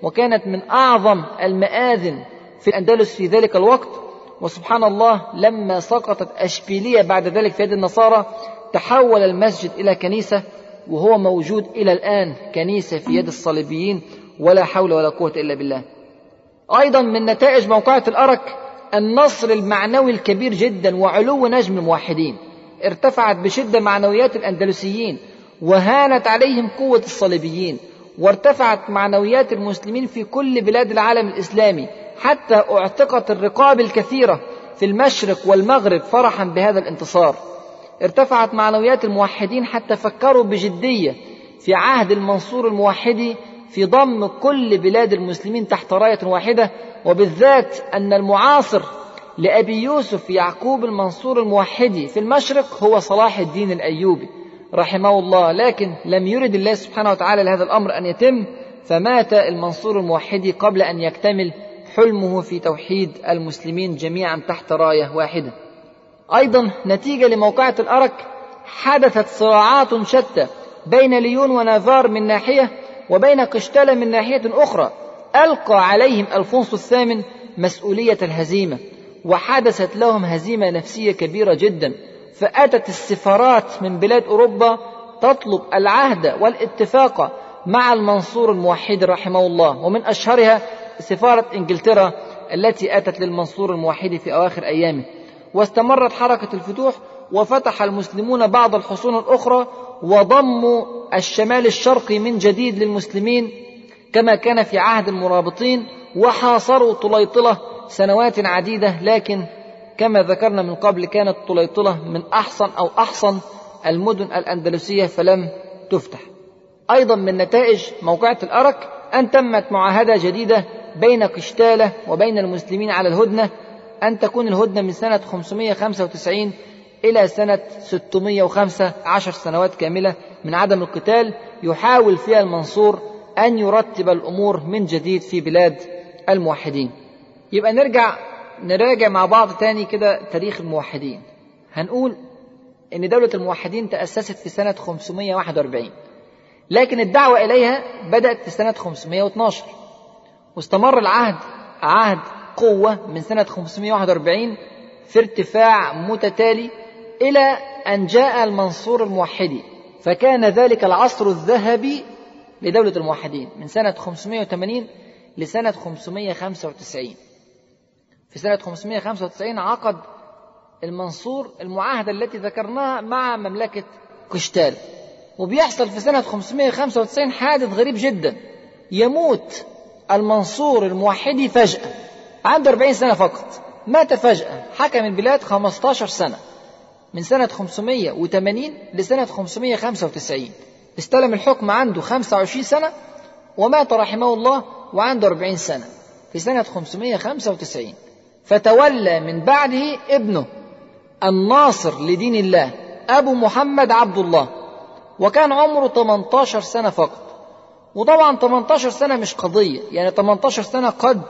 وكانت من أعظم المآذن في الأندلس في ذلك الوقت وسبحان الله لما سقطت أشبيلية بعد ذلك في يد النصارى تحول المسجد إلى كنيسة وهو موجود إلى الآن كنيسة في يد الصليبيين ولا حول ولا قوة إلا بالله. أيضا من نتائج موقعة الأرك النصر المعنوي الكبير جدا وعلو نجم الموحدين. ارتفعت بشدة معنويات الأندلسيين وهانت عليهم قوة الصليبيين وارتفعت معنويات المسلمين في كل بلاد العالم الإسلامي حتى اعتقت الرقاب الكثيرة في المشرق والمغرب فرحا بهذا الانتصار. ارتفعت معنويات الموحدين حتى فكروا بجدية في عهد المنصور الموحدي في ضم كل بلاد المسلمين تحت راية واحدة وبالذات أن المعاصر لأبي يوسف يعقوب المنصور الموحدي في المشرق هو صلاح الدين الأيوبي رحمه الله. لكن لم يرد الله سبحانه وتعالى لهذا الأمر أن يتم فمات المنصور الموحدي قبل أن يكتمل حلمه في توحيد المسلمين جميعا تحت راية واحدة. أيضا نتيجة لموقعة الأرك حدثت صراعات شتى بين ليون ونافار من ناحية وبين قشتالة من ناحية أخرى. ألقى عليهم ألفونسو الثامن مسؤولية الهزيمة وحدثت لهم هزيمة نفسية كبيرة جدا. فأتت السفارات من بلاد أوروبا تطلب العهد والاتفاق مع المنصور الموحد رحمه الله ومن أشهرها سفارة إنجلترا التي أتت للمنصور الموحد في أواخر أيامه. واستمرت حركة الفتوح وفتح المسلمون بعض الحصون الأخرى وضموا الشمال الشرقي من جديد للمسلمين كما كان في عهد المرابطين وحاصروا طليطلة سنوات عديدة. لكن كما ذكرنا من قبل كانت طليطلة من أحصن أو أحصن المدن الأندلسية فلم تفتح. أيضا من نتائج موقعة الأرك أن تمت معاهدة جديدة بين قشتالة وبين المسلمين على الهدنة أن تكون الهدنة من سنة 595 إلى سنة 605 عشر سنوات كاملة من عدم القتال يحاول فيها المنصور أن يرتب الأمور من جديد في بلاد الموحدين. يبقى نرجع نراجع مع بعض تاني كده تاريخ الموحدين. هنقول إن دولة الموحدين تأسست في سنة 541 لكن الدعوة إليها بدأت في سنة 512 واستمر العهد عهد قوة من سنة 541 في ارتفاع متتالي إلى أن جاء المنصور الموحدي. فكان ذلك العصر الذهبي لدولة الموحدين من سنة 580 لسنة 595 في سنة 595 عقد المنصور المعاهدة التي ذكرناها مع مملكة قشتال وبيحصل في سنة 595 حادث غريب جدا. يموت المنصور الموحدي فجأة. عنده 40 سنة فقط. مات فجأة. حكم البلاد 15 سنة. من سنة 580 لسنة 595 استلم الحكم عنده 25 سنة ومات رحمه الله وعنده 40 سنة. في سنة 595 فتولى من بعده ابنه الناصر لدين الله أبو محمد عبد الله. وكان عمره 18 سنة فقط. وطبعا 18 سنة مش قضية. يعني 18 سنة قد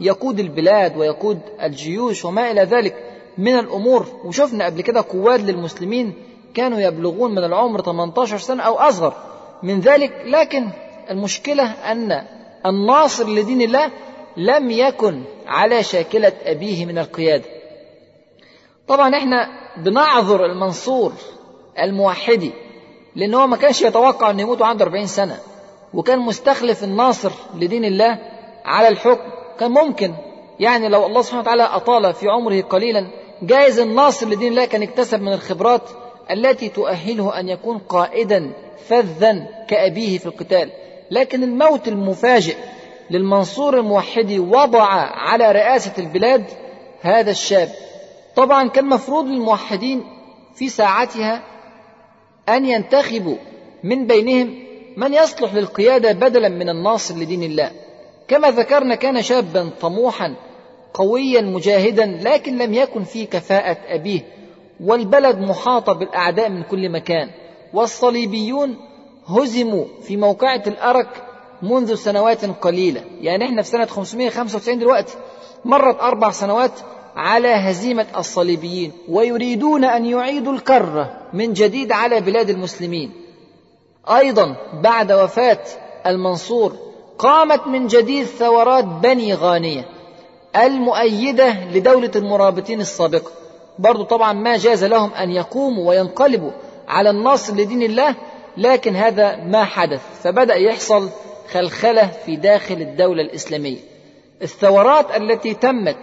يقود البلاد ويقود الجيوش وما إلى ذلك من الأمور. وشفنا قبل كده قواد للمسلمين كانوا يبلغون من العمر 18 سنة أو أصغر من ذلك. لكن المشكلة أن الناصر لدين الله لم يكن على شاكلة أبيه من القيادة. طبعا إحنا بنعذر المنصور الموحدي لأن هو ما كانش يتوقع أن يموت عنده 40 سنة. وكان مستخلف الناصر لدين الله على الحكم. كان ممكن. يعني لو الله سبحانه وتعالى أطال في عمره قليلا جايز الناصر لدين الله كان اكتسب من الخبرات التي تؤهله أن يكون قائدا فذا كأبيه في القتال. لكن الموت المفاجئ للمنصور الموحدي وضع على رئاسة البلاد هذا الشاب. طبعا كان مفروض للموحدين في ساعتها أن ينتخبوا من بينهم من يصلح للقيادة بدلا من الناصر لدين الله. كما ذكرنا كان شابا طموحا قويا مجاهدا لكن لم يكن في كفاءة أبيه. والبلد محاطة بالأعداء من كل مكان. والصليبيون هزموا في موقعة الأرك منذ سنوات قليلة. يعني إحنا في سنة 595 دلوقتي مرت أربع سنوات على هزيمة الصليبيين ويريدون أن يعيدوا الكرة من جديد على بلاد المسلمين. أيضا بعد وفاة المنصور قامت من جديد ثورات بني غانية المؤيدة لدولة المرابطين السابقة. برضو طبعا ما جاز لهم أن يقوموا وينقلبوا على النصر لدين الله لكن هذا ما حدث. فبدأ يحصل خلخلة في داخل الدولة الإسلامية. الثورات التي تمت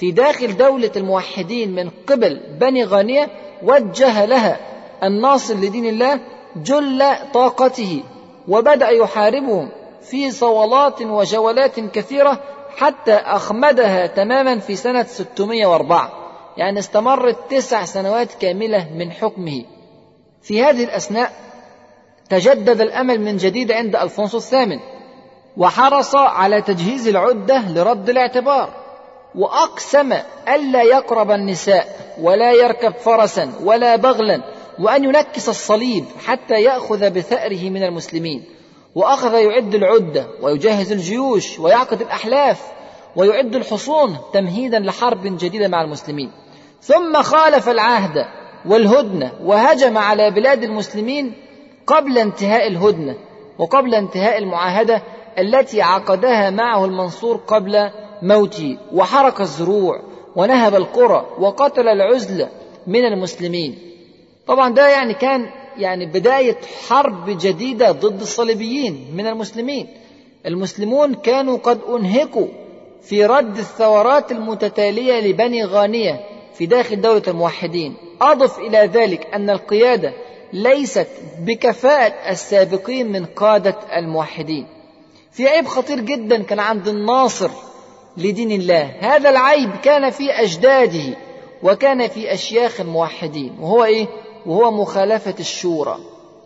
في داخل دولة الموحدين من قبل بني غانية وجه لها الناصر لدين الله جل طاقته وبدأ يحاربهم في صولات وجولات كثيرة حتى أخمدها تماما في سنة 604 يعني استمرت تسع سنوات كاملة من حكمه. في هذه الأثناء تجدد الأمل من جديد عند ألفونسو الثامن وحرص على تجهيز العدة لرد الاعتبار. وأقسم ألا يقرب النساء ولا يركب فرسا ولا بغلا وأن ينكس الصليب حتى يأخذ بثأره من المسلمين. وأخذ يعد العدة ويجهز الجيوش ويعقد الأحلاف ويعد الحصون تمهيدا لحرب جديدة مع المسلمين. ثم خالف العهد والهدنة وهجم على بلاد المسلمين قبل انتهاء الهدنة وقبل انتهاء المعاهدة التي عقدها معه المنصور قبل موته وحرق الزروع ونهب القرى وقتل العزل من المسلمين. طبعا ده يعني كان يعني بداية حرب جديدة ضد الصليبيين من المسلمين. المسلمون كانوا قد أنهكوا في رد الثورات المتتالية لبني غانية في داخل دولة الموحدين. أضف إلى ذلك أن القيادة ليست بكفاءة السابقين من قادة الموحدين. في عيب خطير جدا كان عند الناصر لدين الله. هذا العيب كان في أجداده وكان في أشياخ الموحدين وهو إيه؟ وهو مخالفة الشورى.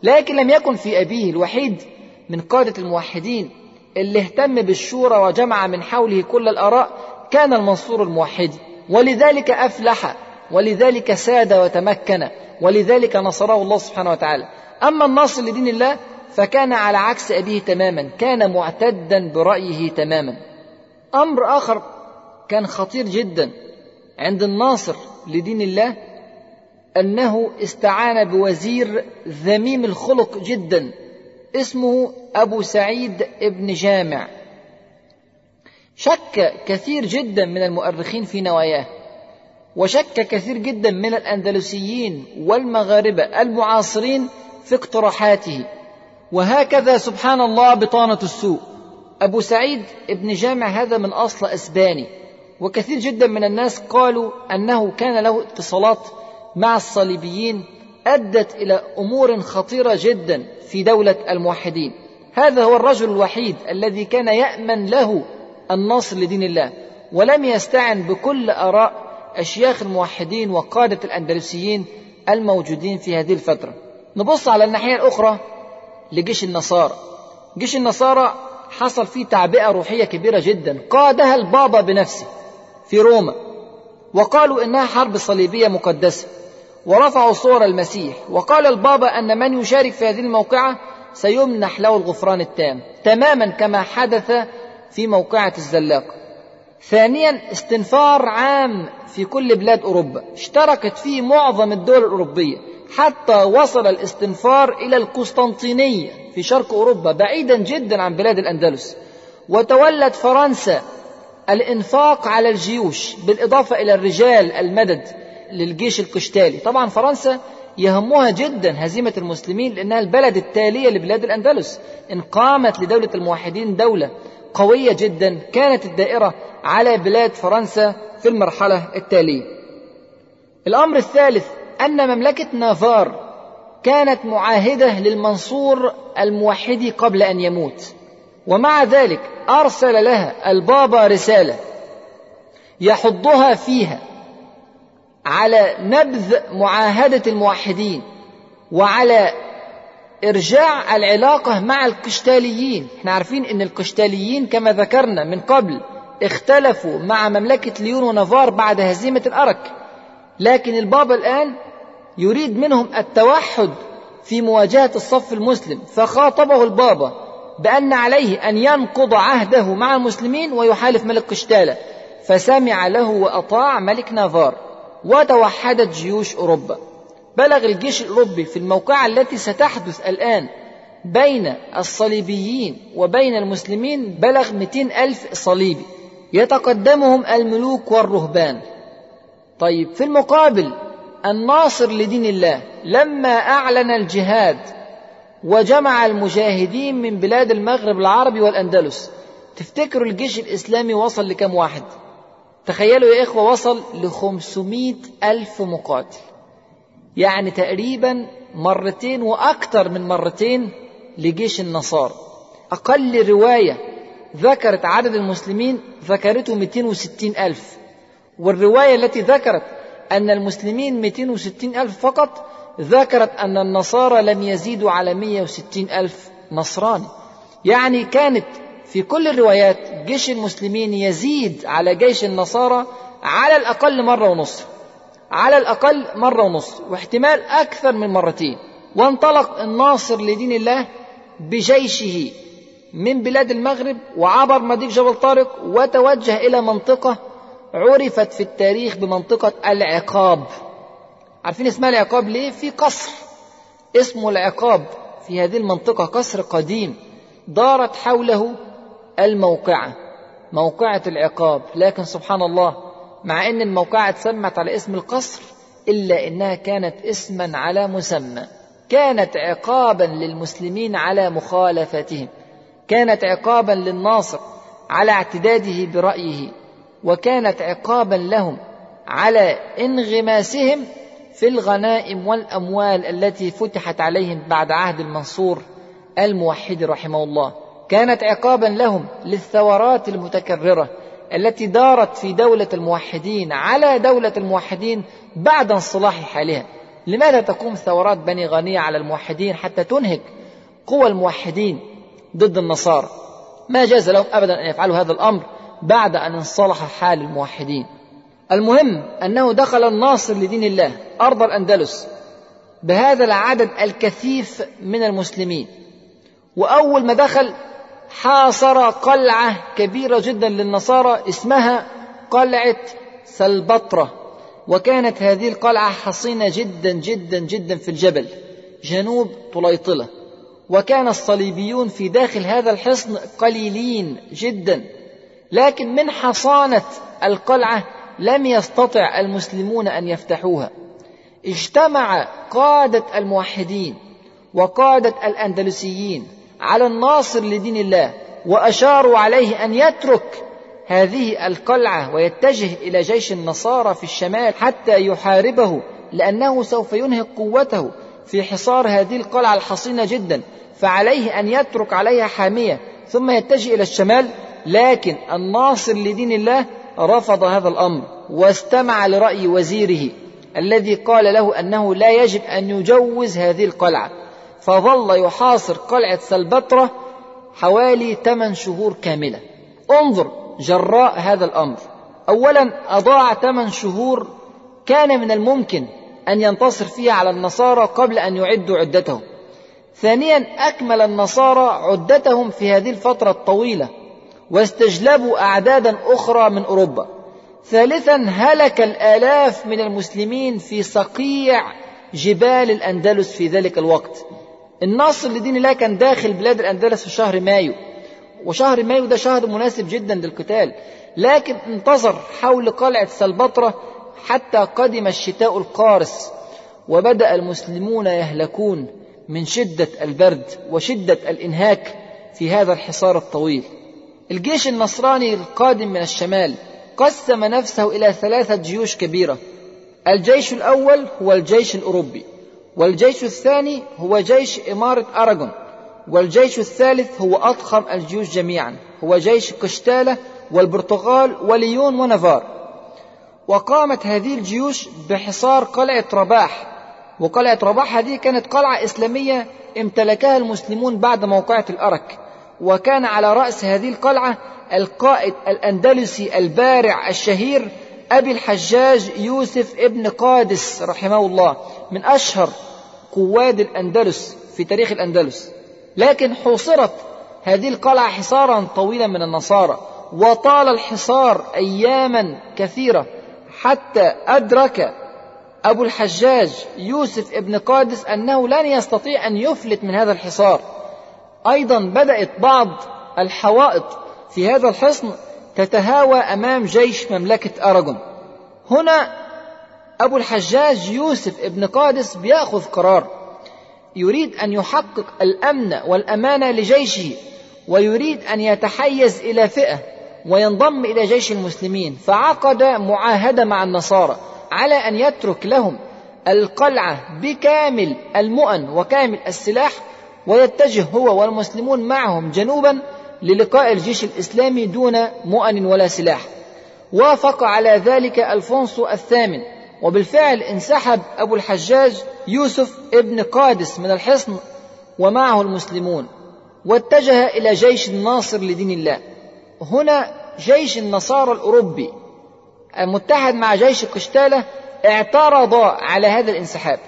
لكن لم يكن في أبيه الوحيد من قادة الموحدين اللي اهتم بالشورى وجمع من حوله كل الآراء كان المنصور الموحدي ولذلك أفلح ولذلك ساد وتمكن ولذلك نصره الله سبحانه وتعالى. أما الناصر لدين الله فكان على عكس أبيه تماما كان معتدا برأيه تماما. أمر آخر كان خطير جدا عند الناصر لدين الله أنه استعان بوزير ذميم الخلق جدا اسمه أبو سعيد ابن جامع. شك كثير جدا من المؤرخين في نواياه وشك كثير جدا من الأندلسيين والمغاربة المعاصرين في اقتراحاته وهكذا سبحان الله بطانة السوء. أبو سعيد ابن جامع هذا من أصل أسباني وكثير جدا من الناس قالوا أنه كان له اتصالات مع الصليبيين أدت إلى أمور خطيرة جدا في دولة الموحدين. هذا هو الرجل الوحيد الذي كان يأمن له النصر لدين الله ولم يستعن بكل آراء أشياخ الموحدين وقادة الأندلسيين الموجودين في هذه الفترة. نبص على الناحية الأخرى لجيش النصارى. جيش النصارى حصل فيه تعبئة روحية كبيرة جدا. قادها البابا بنفسه في روما وقالوا إنها حرب صليبية مقدسة ورفعوا صور المسيح. وقال البابا أن من يشارك في هذه الموقعة سيمنح له الغفران التام تماما كما حدث في موقعة الزلاقة ثانيا استنفار عام في كل بلاد أوروبا. اشتركت فيه معظم الدول الأوروبية. حتى وصل الاستنفار إلى القسطنطينية في شرق أوروبا بعيدا جدا عن بلاد الأندلس. وتولت فرنسا الإنفاق على الجيوش بالإضافة إلى الرجال المدد للجيش القشتالي. طبعا فرنسا يهمها جدا هزيمة المسلمين لأنها البلد التالية لبلاد الأندلس. إن قامت لدولة الموحدين دولة قوية جدا كانت الدائرة على بلاد فرنسا في المرحلة التالية. الأمر الثالث أن مملكة نافار كانت معاهدة للمنصور الموحدي قبل أن يموت. ومع ذلك أرسل لها البابا رسالة يحضها فيها على نبذ معاهدة الموحدين وعلى إرجاع العلاقة مع القشتاليين. إحنا عارفين أن القشتاليين كما ذكرنا من قبل اختلفوا مع مملكة ليون ونافار بعد هزيمة الأرك. لكن البابا الآن يريد منهم التوحد في مواجهة الصف المسلم فخاطبه البابا بأن عليه أن ينقض عهده مع المسلمين ويحالف ملك قشتالة فسمع له وأطاع ملك نافار وتوحدت جيوش أوروبا. بلغ الجيش الأوروبي في الموقعة التي ستحدث الآن بين الصليبيين وبين المسلمين بلغ 200 ألف صليبي يتقدمهم الملوك والرهبان. طيب في المقابل الناصر لدين الله لما أعلن الجهاد وجمع المجاهدين من بلاد المغرب العربي والأندلس تفتكروا الجيش الإسلامي وصل لكم واحد؟ تخيلوا يا إخوة وصل لخمسمائة ألف مقاتل. يعني تقريبا مرتين وأكثر من مرتين لجيش النصارى. أقل رواية ذكرت عدد المسلمين ذكرته 260 ألف. والرواية التي ذكرت أن المسلمين 260 ألف فقط ذكرت أن النصارى لم يزيدوا على 160 ألف نصراني يعني كانت في كل الروايات جيش المسلمين يزيد على جيش النصارى على الأقل مرة ونصف. على الأقل مرة ونصف واحتمال أكثر من مرتين. وانطلق الناصر لدين الله بجيشه من بلاد المغرب وعبر مضيق جبل طارق وتوجه إلى منطقة عرفت في التاريخ بمنطقة العقاب. عارفين اسمها العقاب ليه؟ في قصر. اسمه العقاب في هذه المنطقة قصر قديم دارت حوله الموقعة موقعة العقاب. لكن سبحان الله مع أن الموقعة تسمت على اسم القصر إلا أنها كانت اسما على مسمى. كانت عقابا للمسلمين على مخالفتهم. كانت عقابا للناصر على اعتداده برأيه. وكانت عقابا لهم على انغماسهم في الغنائم والأموال التي فتحت عليهم بعد عهد المنصور الموحد رحمه الله. كانت عقابا لهم للثورات المتكررة التي دارت في دولة الموحدين على دولة الموحدين بعد انصلاح حالها. لماذا تقوم ثورات بني غنية على الموحدين حتى تنهك قوى الموحدين ضد النصارى؟ ما جاز لهم أبدا أن يفعلوا هذا الأمر. بعد أن انصلح حال الموحدين. المهم أنه دخل الناصر لدين الله أرض الأندلس. بهذا العدد الكثيف من المسلمين. وأول ما دخل حاصر قلعة كبيرة جدا للنصارى اسمها قلعة سلبطرة. وكانت هذه القلعة حصينة جدا جدا جدا في الجبل جنوب طليطلة. وكان الصليبيون في داخل هذا الحصن قليلين جدا. لكن من حصانة القلعة لم يستطع المسلمون أن يفتحوها. اجتمع قادة الموحدين وقادة الأندلسيين على الناصر لدين الله وأشاروا عليه أن يترك هذه القلعة ويتجه إلى جيش النصارى في الشمال حتى يحاربه لأنه سوف ينهك قوته في حصار هذه القلعة الحصينة جدا فعليه أن يترك عليها حامية ثم يتجه إلى الشمال لكن الناصر لدين الله رفض هذا الأمر واستمع لرأي وزيره الذي قال له أنه لا يجب أن يجوز هذه القلعة. فظل يحاصر قلعة سلبترة حوالي 8 شهور كاملة. انظر جراء هذا الأمر. أولا أضاع 8 شهور كان من الممكن أن ينتصر فيها على النصارى قبل أن يعدوا عدتهم. ثانيا أكمل النصارى عدتهم في هذه الفترة الطويلة. واستجلبوا أعدادا أخرى من أوروبا. ثالثا هلك الآلاف من المسلمين في صقيع جبال الأندلس في ذلك الوقت. الناصر لدين الله كان داخل بلاد الأندلس في شهر مايو. وشهر مايو ده شهر مناسب جدا للقتال لكن انتظر حول قلعة سلبطرة حتى قدم الشتاء القارس وبدأ المسلمون يهلكون من شدة البرد وشدة الإنهاك في هذا الحصار الطويل. الجيش النصراني القادم من الشمال قسم نفسه إلى ثلاثة جيوش كبيرة. الجيش الأول هو الجيش الأوروبي والجيش الثاني هو جيش إمارة أراغون والجيش الثالث هو أضخم الجيوش جميعا هو جيش قشتالة والبرتغال وليون ونافار. وقامت هذه الجيوش بحصار قلعة رباح وقلعة رباح هذه كانت قلعة إسلامية امتلكها المسلمون بعد موقعة الأرك. وكان على رأس هذه القلعة القائد الأندلسي البارع الشهير أبي الحجاج يوسف ابن قادس رحمه الله من أشهر قواد الأندلس في تاريخ الأندلس. لكن حوصرت هذه القلعة حصارا طويلا من النصارى وطال الحصار أياما كثيرة حتى أدرك أبو الحجاج يوسف ابن قادس أنه لن يستطيع أن يفلت من هذا الحصار. أيضا بدأت بعض الحوائط في هذا الحصن تتهاوى أمام جيش مملكة أراغون. هنا أبو الحجاج يوسف ابن قادس بيأخذ قرار. يريد أن يحقق الأمن والأمانة لجيشه ويريد أن يتحيز إلى فئة وينضم إلى جيش المسلمين. فعقد معاهدة مع النصارى على أن يترك لهم القلعة بكامل المؤن وكامل السلاح ويتجه هو والمسلمون معهم جنوبا للقاء الجيش الإسلامي دون مؤن ولا سلاح. وافق على ذلك ألفونسو الثامن. وبالفعل انسحب أبو الحجاج يوسف ابن قادس من الحصن ومعه المسلمون. واتجه إلى جيش الناصر لدين الله. هنا جيش النصارى الأوروبي المتحد مع جيش قشتالة اعترض على هذا الانسحاب.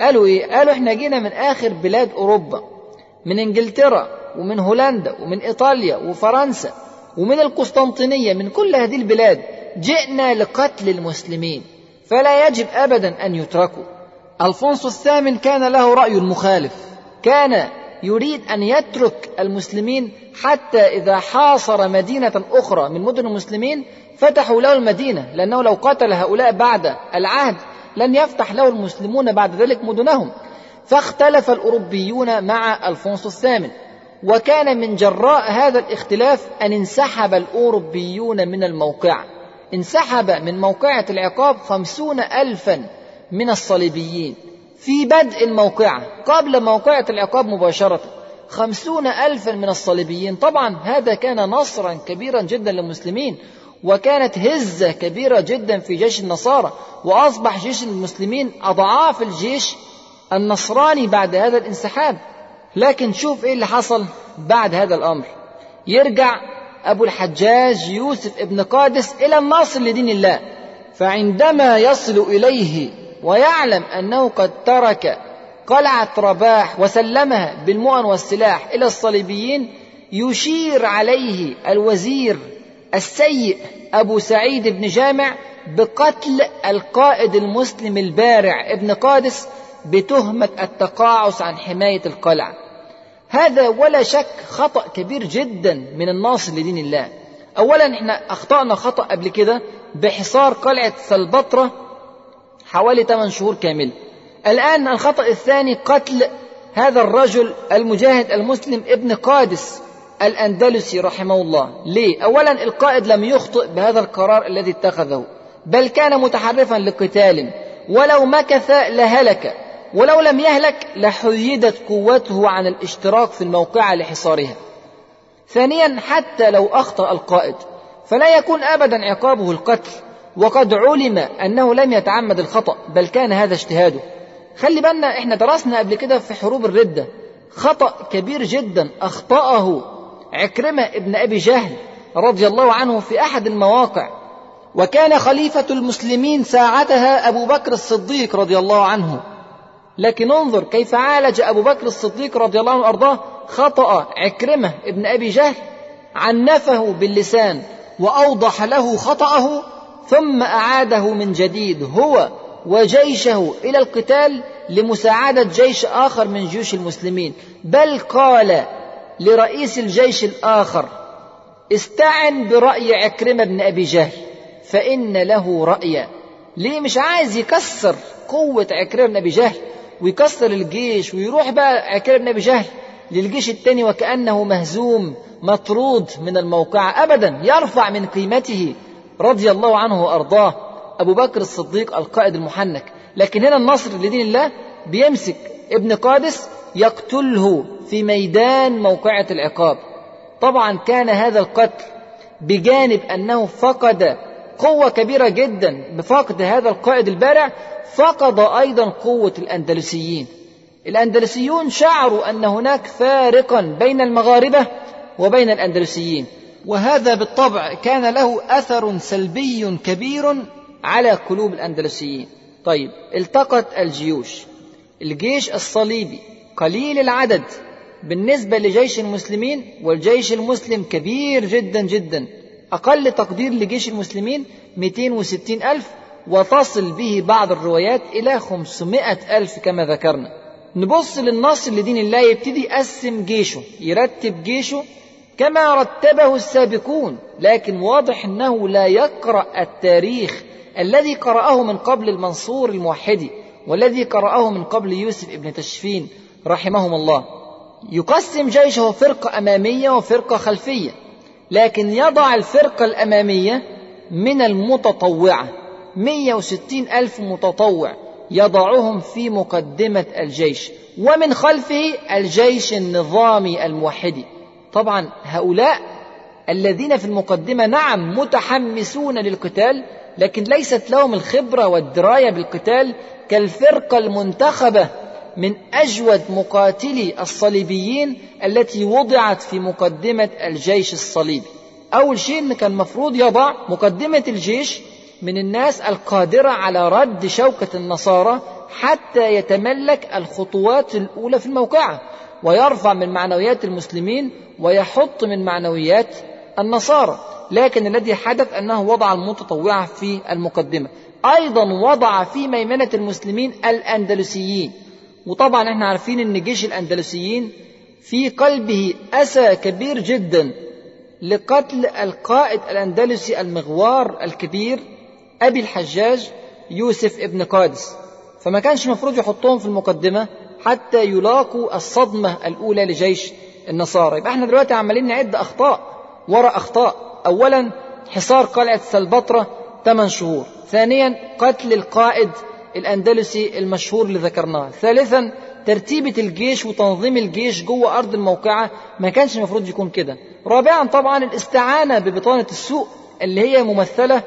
قالوا إيه؟ قالوا إحنا جينا من آخر بلاد أوروبا من إنجلترا ومن هولندا ومن إيطاليا وفرنسا ومن القسطنطينية من كل هذه البلاد جئنا لقتل المسلمين فلا يجب ابدا أن يتركوا. ألفونسو الثامن كان له رأي مخالف كان يريد أن يترك المسلمين حتى إذا حاصر مدينة أخرى من مدن المسلمين فتحوا له المدينة لأنه لو قتل هؤلاء بعد العهد لن يفتح له المسلمون بعد ذلك مدنهم. فاختلف الأوروبيون مع ألفونسو الثامن. وكان من جراء هذا الاختلاف أن انسحب الأوروبيون من الموقع. انسحب من موقعة العقاب خمسون ألفا من الصليبيين. في بدء الموقعة قبل موقعة العقاب مباشرة خمسون ألفا من الصليبيين. طبعا هذا كان نصرا كبيرا جدا للمسلمين. وكانت هزة كبيرة جدا في جيش النصارى وأصبح جيش المسلمين أضعاف الجيش النصراني بعد هذا الانسحاب. لكن شوف إيه اللي حصل بعد هذا الأمر. يرجع أبو الحجاج يوسف ابن قادس إلى الناصر لدين الله. فعندما يصل إليه ويعلم أنه قد ترك قلعة رباح وسلمها بالمؤن والسلاح إلى الصليبيين يشير عليه الوزير السيء أبو سعيد بن جامع بقتل القائد المسلم البارع ابن قادس بتهمة التقاعس عن حماية القلعة. هذا ولا شك خطأ كبير جدا من الناصر لدين الله. أولا إحنا أخطأنا خطأ قبل كده بحصار قلعة سلبطرة حوالي 8 شهور كاملة الآن الخطأ الثاني قتل هذا الرجل المجاهد المسلم ابن قادس. الأندلسي رحمه الله. ليه؟ أولا القائد لم يخطئ بهذا القرار الذي اتخذه بل كان متحرفا لقتال. ولو مكث لهلك ولو لم يهلك لحيدت قوته عن الاشتراك في الموقعة لحصارها. ثانيا حتى لو أخطأ القائد فلا يكون أبدا عقابه القتل. وقد علم أنه لم يتعمد الخطأ بل كان هذا اجتهاده. خلي بالنا إحنا درسنا قبل كده في حروب الردة. خطأ كبير جدا أخطأه عكرمة ابن أبي جهل رضي الله عنه في أحد المواقع وكان خليفة المسلمين ساعتها أبو بكر الصديق رضي الله عنه. لكن انظر كيف عالج أبو بكر الصديق رضي الله عنه وأرضاه خطأ عكرمة ابن أبي جهل عنفه باللسان وأوضح له خطأه ثم أعاده من جديد هو وجيشه إلى القتال لمساعدة جيش آخر من جيوش المسلمين. بل قال لرئيس الجيش الآخر. استعن برأي عكرمة بن أبي جهل فإن له رأيا ليه مش عايز يكسر قوة عكرمة بن أبي جهل ويكسر الجيش ويروح بقى عكرمة بن أبي جهل للجيش الثاني وكأنه مهزوم مطرود من الموقع أبدا يرفع من قيمته رضي الله عنه وأرضاه. أبو بكر الصديق القائد المحنك. لكن هنا النصر لدين الله بيمسك ابن قادس يقتله في ميدان موقعة العقاب. طبعا كان هذا القتل بجانب أنه فقد قوة كبيرة جدا بفقد هذا القائد البارع فقد أيضا قوة الأندلسيين. الأندلسيون شعروا أن هناك فارقا بين المغاربة وبين الأندلسيين وهذا بالطبع كان له أثر سلبي كبير على قلوب الأندلسيين. طيب التقت الجيوش. الجيش الصليبي قليل العدد بالنسبة لجيش المسلمين والجيش المسلم كبير جدا جدا. أقل تقدير لجيش المسلمين 260 ألف وتصل به بعض الروايات إلى 500 ألف كما ذكرنا. نبص للنصر لدين الله يبتدي يقسم جيشه يرتب جيشه كما رتبه السابقون لكن واضح أنه لا يقرأ التاريخ الذي قرأه من قبل المنصور الموحدي والذي قرأه من قبل يوسف ابن تشفين رحمهم الله يقسم جيشه فرقة أمامية وفرقة خلفية لكن يضع الفرقة الأمامية من المتطوعة. 160 ألف متطوع يضعهم في مقدمة الجيش ومن خلفه الجيش النظامي الموحدي. طبعا هؤلاء الذين في المقدمة نعم متحمسون للقتال لكن ليست لهم الخبرة والدراية بالقتال كالفرقة المنتخبة من أجود مقاتلي الصليبيين التي وضعت في مقدمة الجيش الصليبي. أول شيء إن كان المفروض يضع مقدمة الجيش من الناس القادرة على رد شوكة النصارى حتى يتملك الخطوات الأولى في الموقعة ويرفع من معنويات المسلمين ويحط من معنويات النصارى. لكن الذي حدث أنه وضع المتطوعة في المقدمة. أيضا وضع في ميمنة المسلمين الأندلسيين. وطبعا إحنا عارفين إن جيش الأندلسيين في قلبه أسى كبير جدا لقتل القائد الأندلسي المغوار الكبير أبي الحجاج يوسف ابن قادس. فما كانش المفروض يحطهم في المقدمة حتى يلاقوا الصدمة الأولى لجيش النصارى. يبقى إحنا دلوقتي عمالين نعد أخطاء وراء أخطاء. أولا حصار قلعة سلبطرة 8 شهور. ثانيا قتل القائد الأندلسي المشهور اللي ذكرناه. ثالثا ترتيبة الجيش وتنظيم الجيش جوه أرض الموقعة ما كانش المفروض يكون كده. رابعا طبعا الاستعانة ببطانة السوء اللي هي ممثلة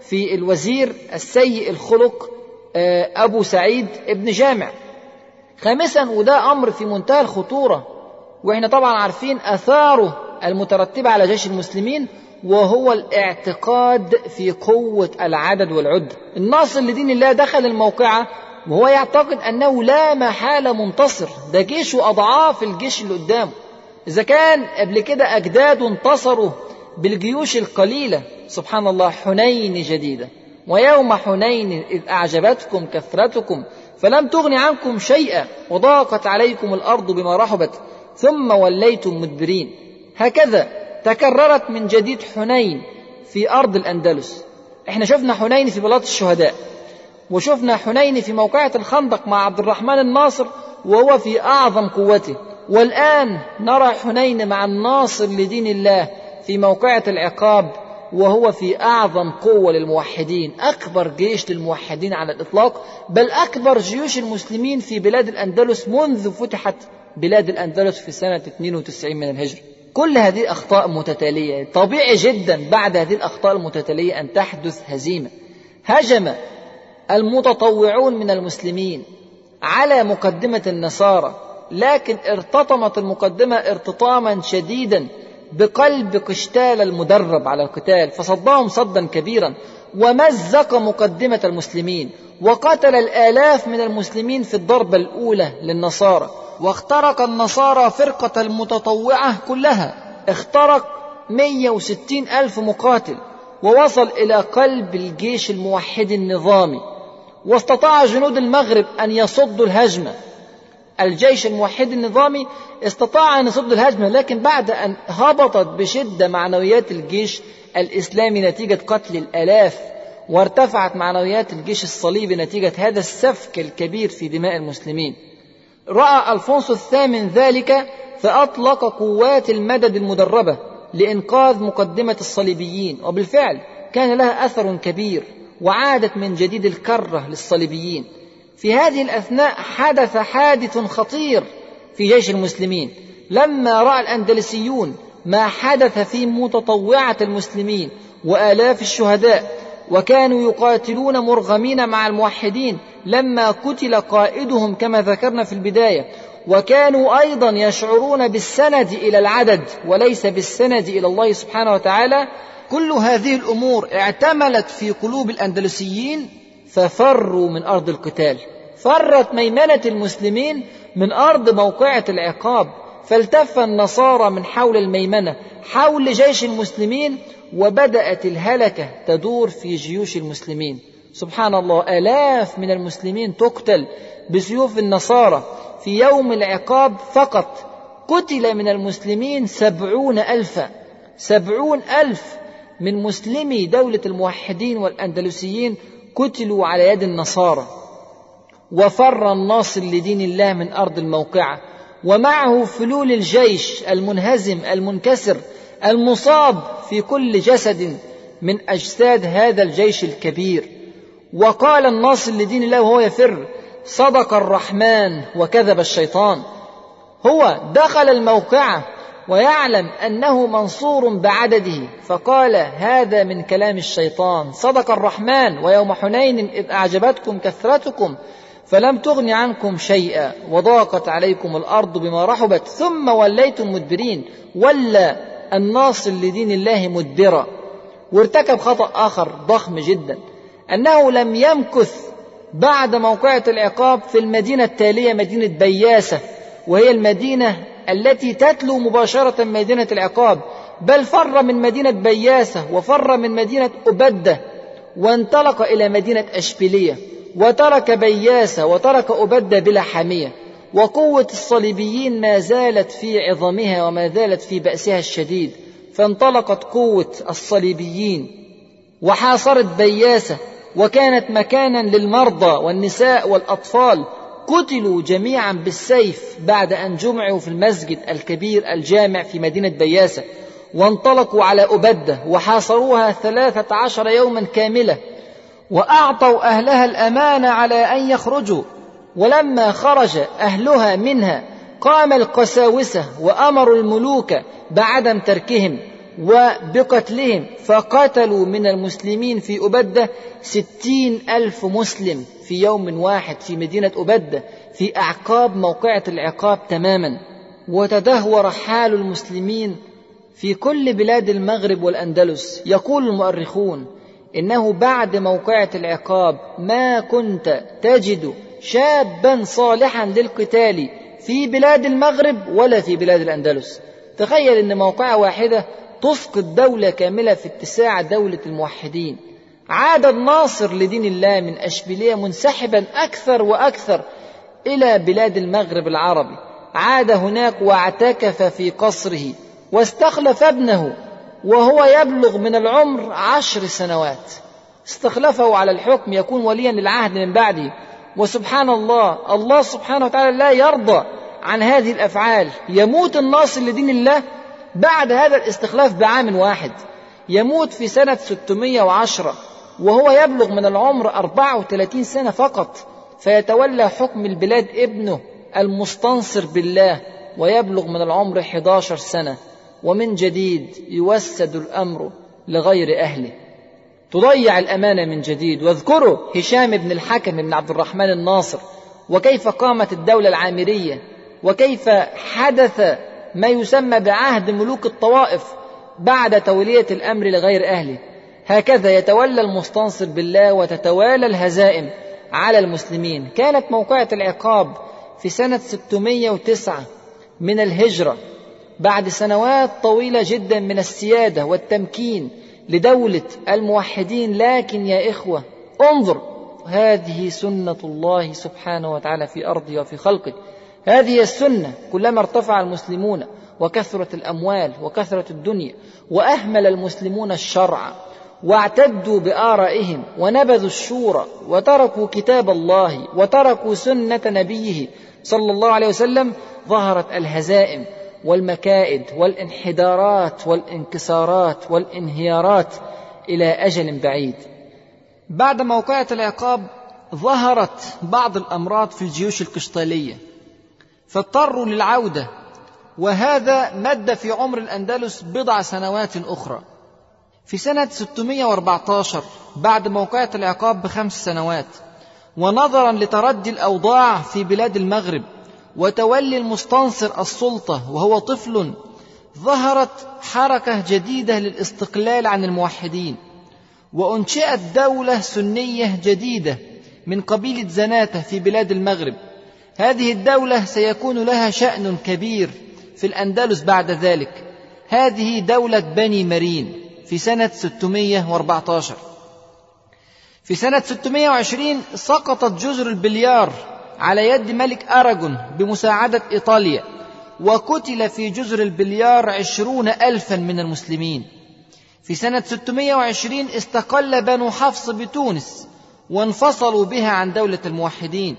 في الوزير السيء الخلق أبو سعيد ابن جامع. خامسا وده أمر في منتهى الخطورة وإحنا طبعا عارفين أثاره المترتبة على جيش المسلمين وهو الاعتقاد في قوة العدد والعد. الناصر لدين الله دخل الموقعة وهو يعتقد أنه لا محالة منتصر. ده جيشه أضعاف الجيش اللي قدامه. إذا كان قبل كده أجداده انتصروا بالجيوش القليلة سبحان الله حنين جديدة. ويوم حنين إذ أعجبتكم كثرتكم فلم تغن عنكم شيئا وضاقت عليكم الأرض بما رحبت ثم وليتم مدبرين. هكذا تكررت من جديد حنين في أرض الأندلس. إحنا شفنا حنين في بلاط الشهداء وشفنا حنين في موقعة الخندق مع عبد الرحمن الناصر وهو في أعظم قوته. والآن نرى حنين مع الناصر لدين الله في موقعة العقاب وهو في أعظم قوة للموحدين أكبر جيش للموحدين على الإطلاق بل أكبر جيوش المسلمين في بلاد الأندلس منذ فتحت بلاد الأندلس في سنة 92 من الهجرة. كل هذه أخطاء متتالية. طبيعي جدا بعد هذه الأخطاء المتتالية أن تحدث هزيمة. هجم المتطوعون من المسلمين على مقدمة النصارى لكن ارتطمت المقدمة ارتطاما شديدا بقلب قشتال المدرب على القتال فصدهم صدا كبيرا. ومزق مقدمة المسلمين وقتل الآلاف من المسلمين في الضربة الأولى للنصارى. واخترق النصارى فرقة المتطوعة كلها. اخترق 160 ألف مقاتل ووصل إلى قلب الجيش الموحد النظامي. واستطاع جنود المغرب أن يصدوا الهجمة. الجيش الموحد النظامي استطاع أن يصد الهجمة لكن بعد أن هبطت بشدة معنويات الجيش الإسلامي نتيجة قتل الآلاف وارتفعت معنويات الجيش الصليبي نتيجة هذا السفك الكبير في دماء المسلمين. رأى ألفونسو الثامن ذلك فأطلق قوات المدد المدربة لإنقاذ مقدمة الصليبيين وبالفعل كان لها أثر كبير وعادت من جديد الكرة للصليبيين. في هذه الأثناء حدث حادث خطير في جيش المسلمين. لما رأى الأندلسيون ما حدث في متطوعة المسلمين وآلاف الشهداء وكانوا يقاتلون مرغمين مع الموحدين لما قتل قائدهم كما ذكرنا في البداية. وكانوا أيضا يشعرون بالسند إلى العدد وليس بالسند إلى الله سبحانه وتعالى. كل هذه الأمور اعتملت في قلوب الأندلسيين ففروا من أرض القتال. فرت ميمنة المسلمين من أرض موقعة العقاب. فالتف النصارى من حول الميمنة حول جيش المسلمين وبدأت الهلكة تدور في جيوش المسلمين. سبحان الله آلاف من المسلمين تقتل بسيوف النصارى. في يوم العقاب فقط قتل من المسلمين سبعون ألفا. سبعون ألف من مسلمي دولة الموحدين والأندلسيين قتلوا على يد النصارى وفر الناصر لدين الله من أرض الموقعة ومعه فلول الجيش المنهزم المنكسر المصاب في كل جسد من أجساد هذا الجيش الكبير. وقال الناصر لدين الله وهو يفر صدق الرحمن وكذب الشيطان هو دخل الموقعة ويعلم أنه منصور بعدده. فقال هذا من كلام الشيطان. صدق الرحمن ويوم حنين إذ أعجبتكم كثرتكم فلم تغن عنكم شيئا. وضاقت عليكم الأرض بما رحبت. ثم وليتم مدبرين. ولا الناصر لدين الله مدبرا. وارتكب خطأ آخر ضخم جدا. أنه لم يمكث بعد موقعة العقاب في المدينة التالية مدينة بياسة. وهي المدينة التي تتلو مباشرة مدينة العقاب بل فر من مدينة بياسة وفر من مدينة أبدة وانطلق إلى مدينة أشبيلية وترك بياسة وترك أبدة بلا حامية وقوة الصليبيين ما زالت في عظمها وما زالت في بأسها الشديد فانطلقت قوة الصليبيين. وحاصرت بياسة وكانت مكانا للمرضى والنساء والأطفال قتلوا جميعا بالسيف بعد أن جمعوا في المسجد الكبير الجامع في مدينة بياسة وانطلقوا على أبدة وحاصروها ثلاثة عشر يوما كاملة وأعطوا أهلها الأمانة على أن يخرجوا. ولما خرج أهلها منها قام القساوسة وأمروا الملوك بعدم تركهم. وبقتلهم فقتلوا من المسلمين في أبدة ستين ألف مسلم في يوم واحد في مدينة أبدة في أعقاب موقعة العقاب تماما. وتدهور حال المسلمين في كل بلاد المغرب والأندلس. يقول المؤرخون إنه بعد موقعة العقاب ما كنت تجد شابا صالحا للقتال في بلاد المغرب ولا في بلاد الأندلس. تخيل أن موقعة واحدة تسقط دولة كاملة في اتساع دولة الموحدين. عاد الناصر لدين الله من أشبيلية منسحبا أكثر وأكثر إلى بلاد المغرب العربي. عاد هناك واعتكف في قصره واستخلف ابنه وهو يبلغ من العمر عشر سنوات. استخلفه على الحكم يكون وليا للعهد من بعده. وسبحان الله الله سبحانه وتعالى لا يرضى عن هذه الأفعال. يموت الناصر لدين الله بعد هذا الاستخلاف بعام واحد يموت في سنة 610 وهو يبلغ من العمر 34 سنة فقط فيتولى حكم البلاد ابنه المستنصر بالله ويبلغ من العمر 11 سنة ومن جديد يوسد الأمر لغير أهله. تضيع الأمانة من جديد. واذكروا هشام بن الحكم بن عبد الرحمن الناصر وكيف قامت الدولة العامرية وكيف حدث ما يسمى بعهد ملوك الطوائف بعد تولية الأمر لغير أهله. هكذا يتولى المستنصر بالله وتتوالى الهزائم على المسلمين. كانت موقعة العقاب في سنة 609 من الهجرة بعد سنوات طويلة جدا من السيادة والتمكين لدولة الموحدين. لكن يا إخوة انظر هذه سنة الله سبحانه وتعالى في أرضه وفي خلقه. هذه السنة كلما ارتفع المسلمون وكثرت الأموال وكثرت الدنيا وأهمل المسلمون الشرع واعتدوا بآرائهم ونبذوا الشورى وتركوا كتاب الله وتركوا سنة نبيه صلى الله عليه وسلم ظهرت الهزائم والمكائد والانحدارات والانكسارات والانهيارات إلى أجل بعيد. بعد موقعة العقاب ظهرت بعض الأمراض في الجيوش القشطالية. فاضطروا للعودة. وهذا مد في عمر الأندلس بضع سنوات أخرى. في سنة 614 بعد موقعة العقاب بخمس سنوات ونظرا لتردي الأوضاع في بلاد المغرب وتولي المستنصر السلطة وهو طفل ظهرت حركة جديدة للاستقلال عن الموحدين وأنشئت دولة سنية جديدة من قبيلة زناتة في بلاد المغرب. هذه الدولة سيكون لها شأن كبير في الأندلس بعد ذلك. هذه دولة بني مرين في سنة 614 في سنة 620 سقطت جزر البليار على يد ملك أراجون بمساعدة إيطاليا وقتل في جزر البليار عشرون ألفا من المسلمين. في سنة 620 استقل بنو حفص بتونس وانفصلوا بها عن دولة الموحدين.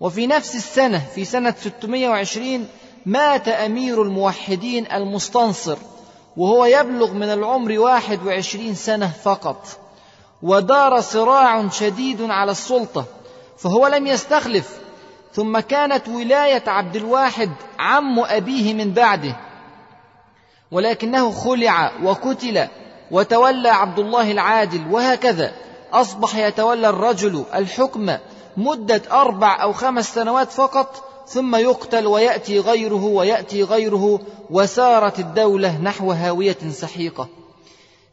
وفي نفس السنة في سنة 620 مات أمير الموحدين المستنصر وهو يبلغ من العمر واحد وعشرين سنة فقط. ودار صراع شديد على السلطة فهو لم يستخلف. ثم كانت ولاية عبد الواحد عم أبيه من بعده. ولكنه خلع وقتل وتولى عبد الله العادل وهكذا أصبح يتولى الرجل الحكم مدة أربع أو خمس سنوات فقط ثم يقتل ويأتي غيره ويأتي غيره وسارت الدولة نحو هاوية سحيقة.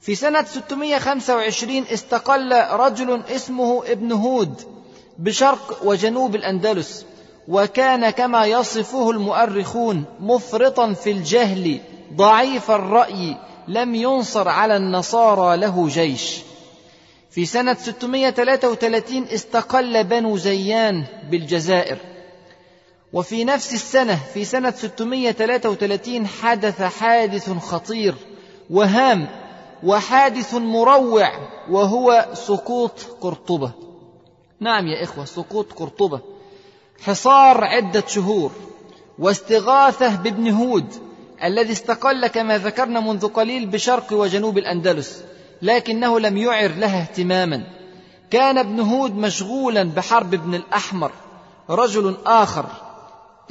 في سنة 625 استقل رجل اسمه ابن هود بشرق وجنوب الأندلس وكان كما يصفه المؤرخون مفرطا في الجهل ضعيف الرأي لم ينصر على النصارى له جيش. في سنة 633 استقل بنو زيان بالجزائر. وفي نفس السنة في سنة 633 حدث حادث خطير وهام وحادث مروع وهو سقوط قرطبة. نعم يا إخوة سقوط قرطبة. حصار عدة شهور واستغاثة بابن هود الذي استقل كما ذكرنا منذ قليل بشرق وجنوب الأندلس. لكنه لم يعر لها اهتماما. كان ابن هود مشغولا بحرب ابن الأحمر. رجل آخر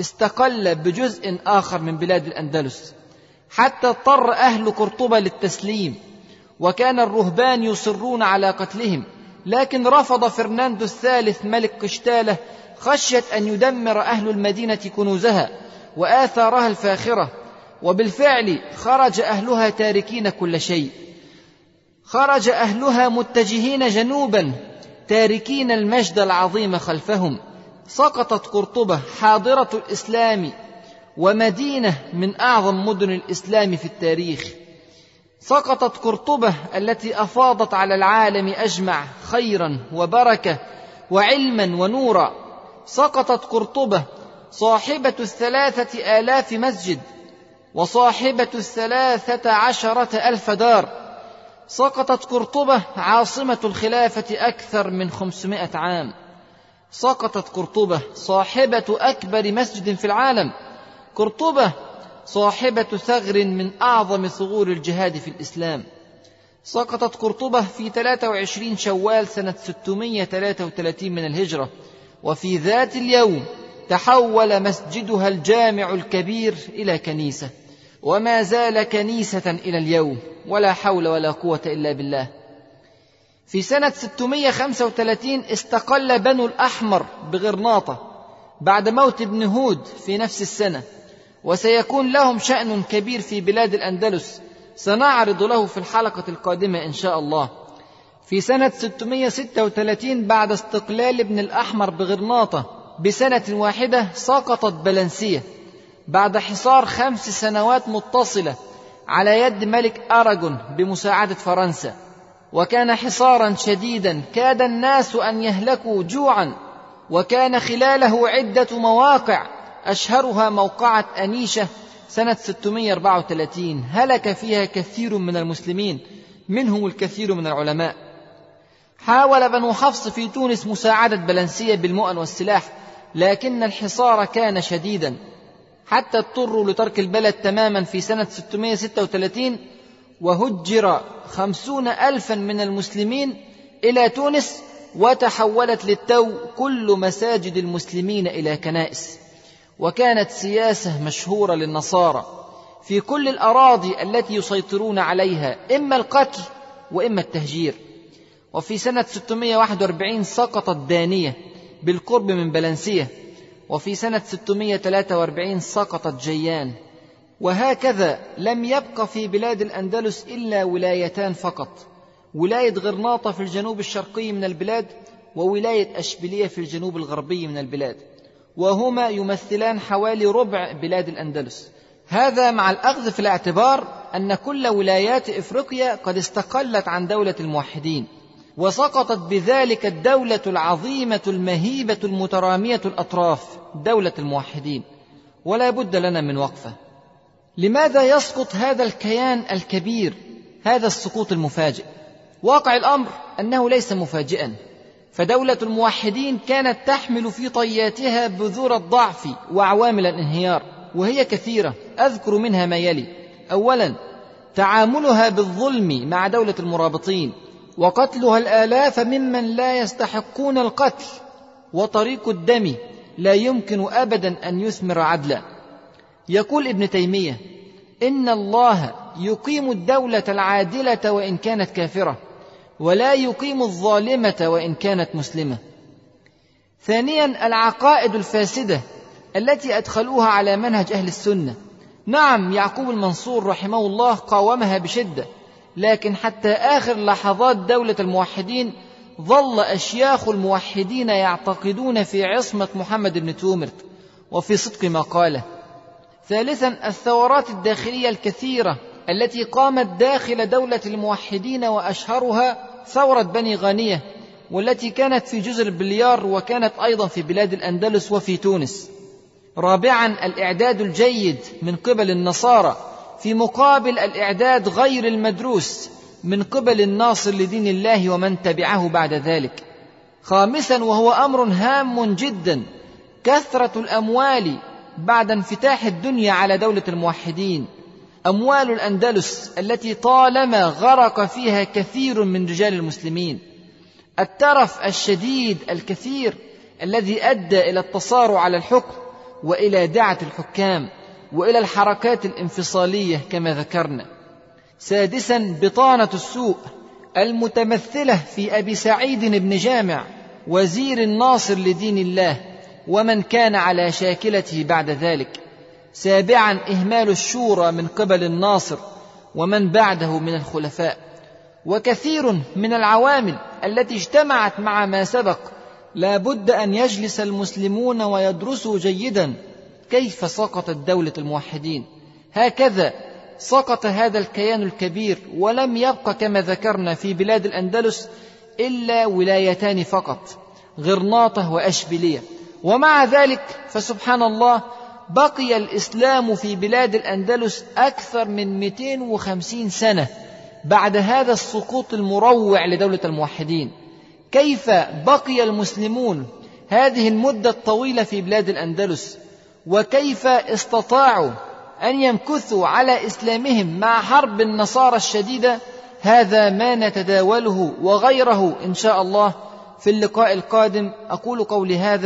استقل بجزء آخر من بلاد الأندلس. حتى اضطر أهل قرطبة للتسليم. وكان الرهبان يصرون على قتلهم. لكن رفض فرناندو الثالث ملك قشتالة خشية أن يدمر أهل المدينة كنوزها وآثارها الفاخرة. وبالفعل خرج أهلها تاركين كل شيء. خرج أهلها متجهين جنوبا تاركين المجد العظيم خلفهم. سقطت قرطبة حاضرة الإسلام ومدينة من أعظم مدن الإسلام في التاريخ. سقطت قرطبة التي أفاضت على العالم أجمع خيرا وبركة وعلما ونورا. سقطت قرطبة صاحبة الثلاثة آلاف مسجد وصاحبة الثلاثة عشرة ألف دار. سقطت قرطبة عاصمة الخلافة أكثر من خمسمائة عام. سقطت قرطبة صاحبة أكبر مسجد في العالم. قرطبة صاحبة ثغر من أعظم ثغور الجهاد في الإسلام. سقطت قرطبة في 23 شوال سنة 633 من الهجرة. وفي ذات اليوم تحول مسجدها الجامع الكبير إلى كنيسة. وما زال كنيسة إلى اليوم ولا حول ولا قوة إلا بالله. في سنة 635 استقل بنو الأحمر بغرناطة بعد موت ابن هود في نفس السنة وسيكون لهم شأن كبير في بلاد الأندلس. سنعرض له في الحلقة القادمة إن شاء الله. في سنة 636 بعد استقلال ابن الأحمر بغرناطة بسنة واحدة سقطت بلنسية. بعد حصار خمس سنوات متصلة على يد ملك أراجون بمساعدة فرنسا. وكان حصارا شديدا كاد الناس أن يهلكوا جوعا. وكان خلاله عدة مواقع. أشهرها موقعة أنيشة سنة 634 هلك فيها كثير من المسلمين. منهم الكثير من العلماء. حاول بنو حفص في تونس مساعدة بلنسية بالمؤن والسلاح لكن الحصار كان شديدا. حتى اضطروا لترك البلد تماما في سنة 636 وهجر خمسون ألفا من المسلمين إلى تونس وتحولت للتو كل مساجد المسلمين إلى كنائس. وكانت سياسة مشهورة للنصارى في كل الأراضي التي يسيطرون عليها إما القتل وإما التهجير. وفي سنة 641 سقطت دانية بالقرب من بلنسية. وفي سنة 643 سقطت جيان. وهكذا لم يبق في بلاد الأندلس إلا ولايتان فقط. ولاية غرناطة في الجنوب الشرقي من البلاد وولاية أشبيلية في الجنوب الغربي من البلاد. وهما يمثلان حوالي ربع بلاد الأندلس. هذا مع الأخذ في الاعتبار أن كل ولايات إفريقيا قد استقلت عن دولة الموحدين. وسقطت بذلك الدولة العظيمة المهيبة المترامية الأطراف دولة الموحدين. ولا بد لنا من وقفة. لماذا يسقط هذا الكيان الكبير هذا السقوط المفاجئ؟ واقع الأمر أنه ليس مفاجئا. فدولة الموحدين كانت تحمل في طياتها بذور الضعف وعوامل الانهيار وهي كثيرة. أذكر منها ما يلي. اولا تعاملها بالظلم مع دولة المرابطين. وقتلها الآلاف ممن لا يستحقون القتل وطريق الدم لا يمكن ابدا أن يثمر عدلا. يقول ابن تيمية إن الله يقيم الدولة العادلة وإن كانت كافرة ولا يقيم الظالمة وإن كانت مسلمة. ثانيا العقائد الفاسدة التي أدخلوها على منهج أهل السنة. نعم يعقوب المنصور رحمه الله قاومها بشدة. لكن حتى آخر لحظات دولة الموحدين ظل أشياخ الموحدين يعتقدون في عصمة محمد بن تومرت وفي صدق ما قاله. ثالثا الثورات الداخلية الكثيرة التي قامت داخل دولة الموحدين وأشهرها ثورة بني غانية والتي كانت في جزر البليار وكانت أيضا في بلاد الأندلس وفي تونس. رابعا الإعداد الجيد من قبل النصارى في مقابل الإعداد غير المدروس من قبل الناصر لدين الله ومن تبعه بعد ذلك. خامسا وهو أمر هام جدا كثرة الأموال بعد انفتاح الدنيا على دولة الموحدين. أموال الأندلس التي طالما غرق فيها كثير من رجال المسلمين. الترف الشديد الكثير الذي أدى إلى التصارع على الحكم وإلى دعة الحكام. وإلى الحركات الانفصالية كما ذكرنا. سادسا بطانة السوء المتمثلة في أبي سعيد بن جامع وزير الناصر لدين الله ومن كان على شاكلته بعد ذلك. سابعا إهمال الشورى من قبل الناصر ومن بعده من الخلفاء. وكثير من العوامل التي اجتمعت مع ما سبق لا بد أن يجلس المسلمون ويدرسوا جيدا. كيف سقطت دولة الموحدين؟ هكذا سقط هذا الكيان الكبير ولم يبق كما ذكرنا في بلاد الأندلس إلا ولايتان فقط غرناطة وأشبيلية. ومع ذلك فسبحان الله بقي الإسلام في بلاد الأندلس أكثر من 250 سنة بعد هذا السقوط المروع لدولة الموحدين. كيف بقي المسلمون هذه المدة الطويلة في بلاد الأندلس؟ وكيف استطاعوا أن يمكثوا على إسلامهم مع حرب النصارى الشديدة هذا ما نتداوله وغيره إن شاء الله في اللقاء القادم. أقول قولي هذا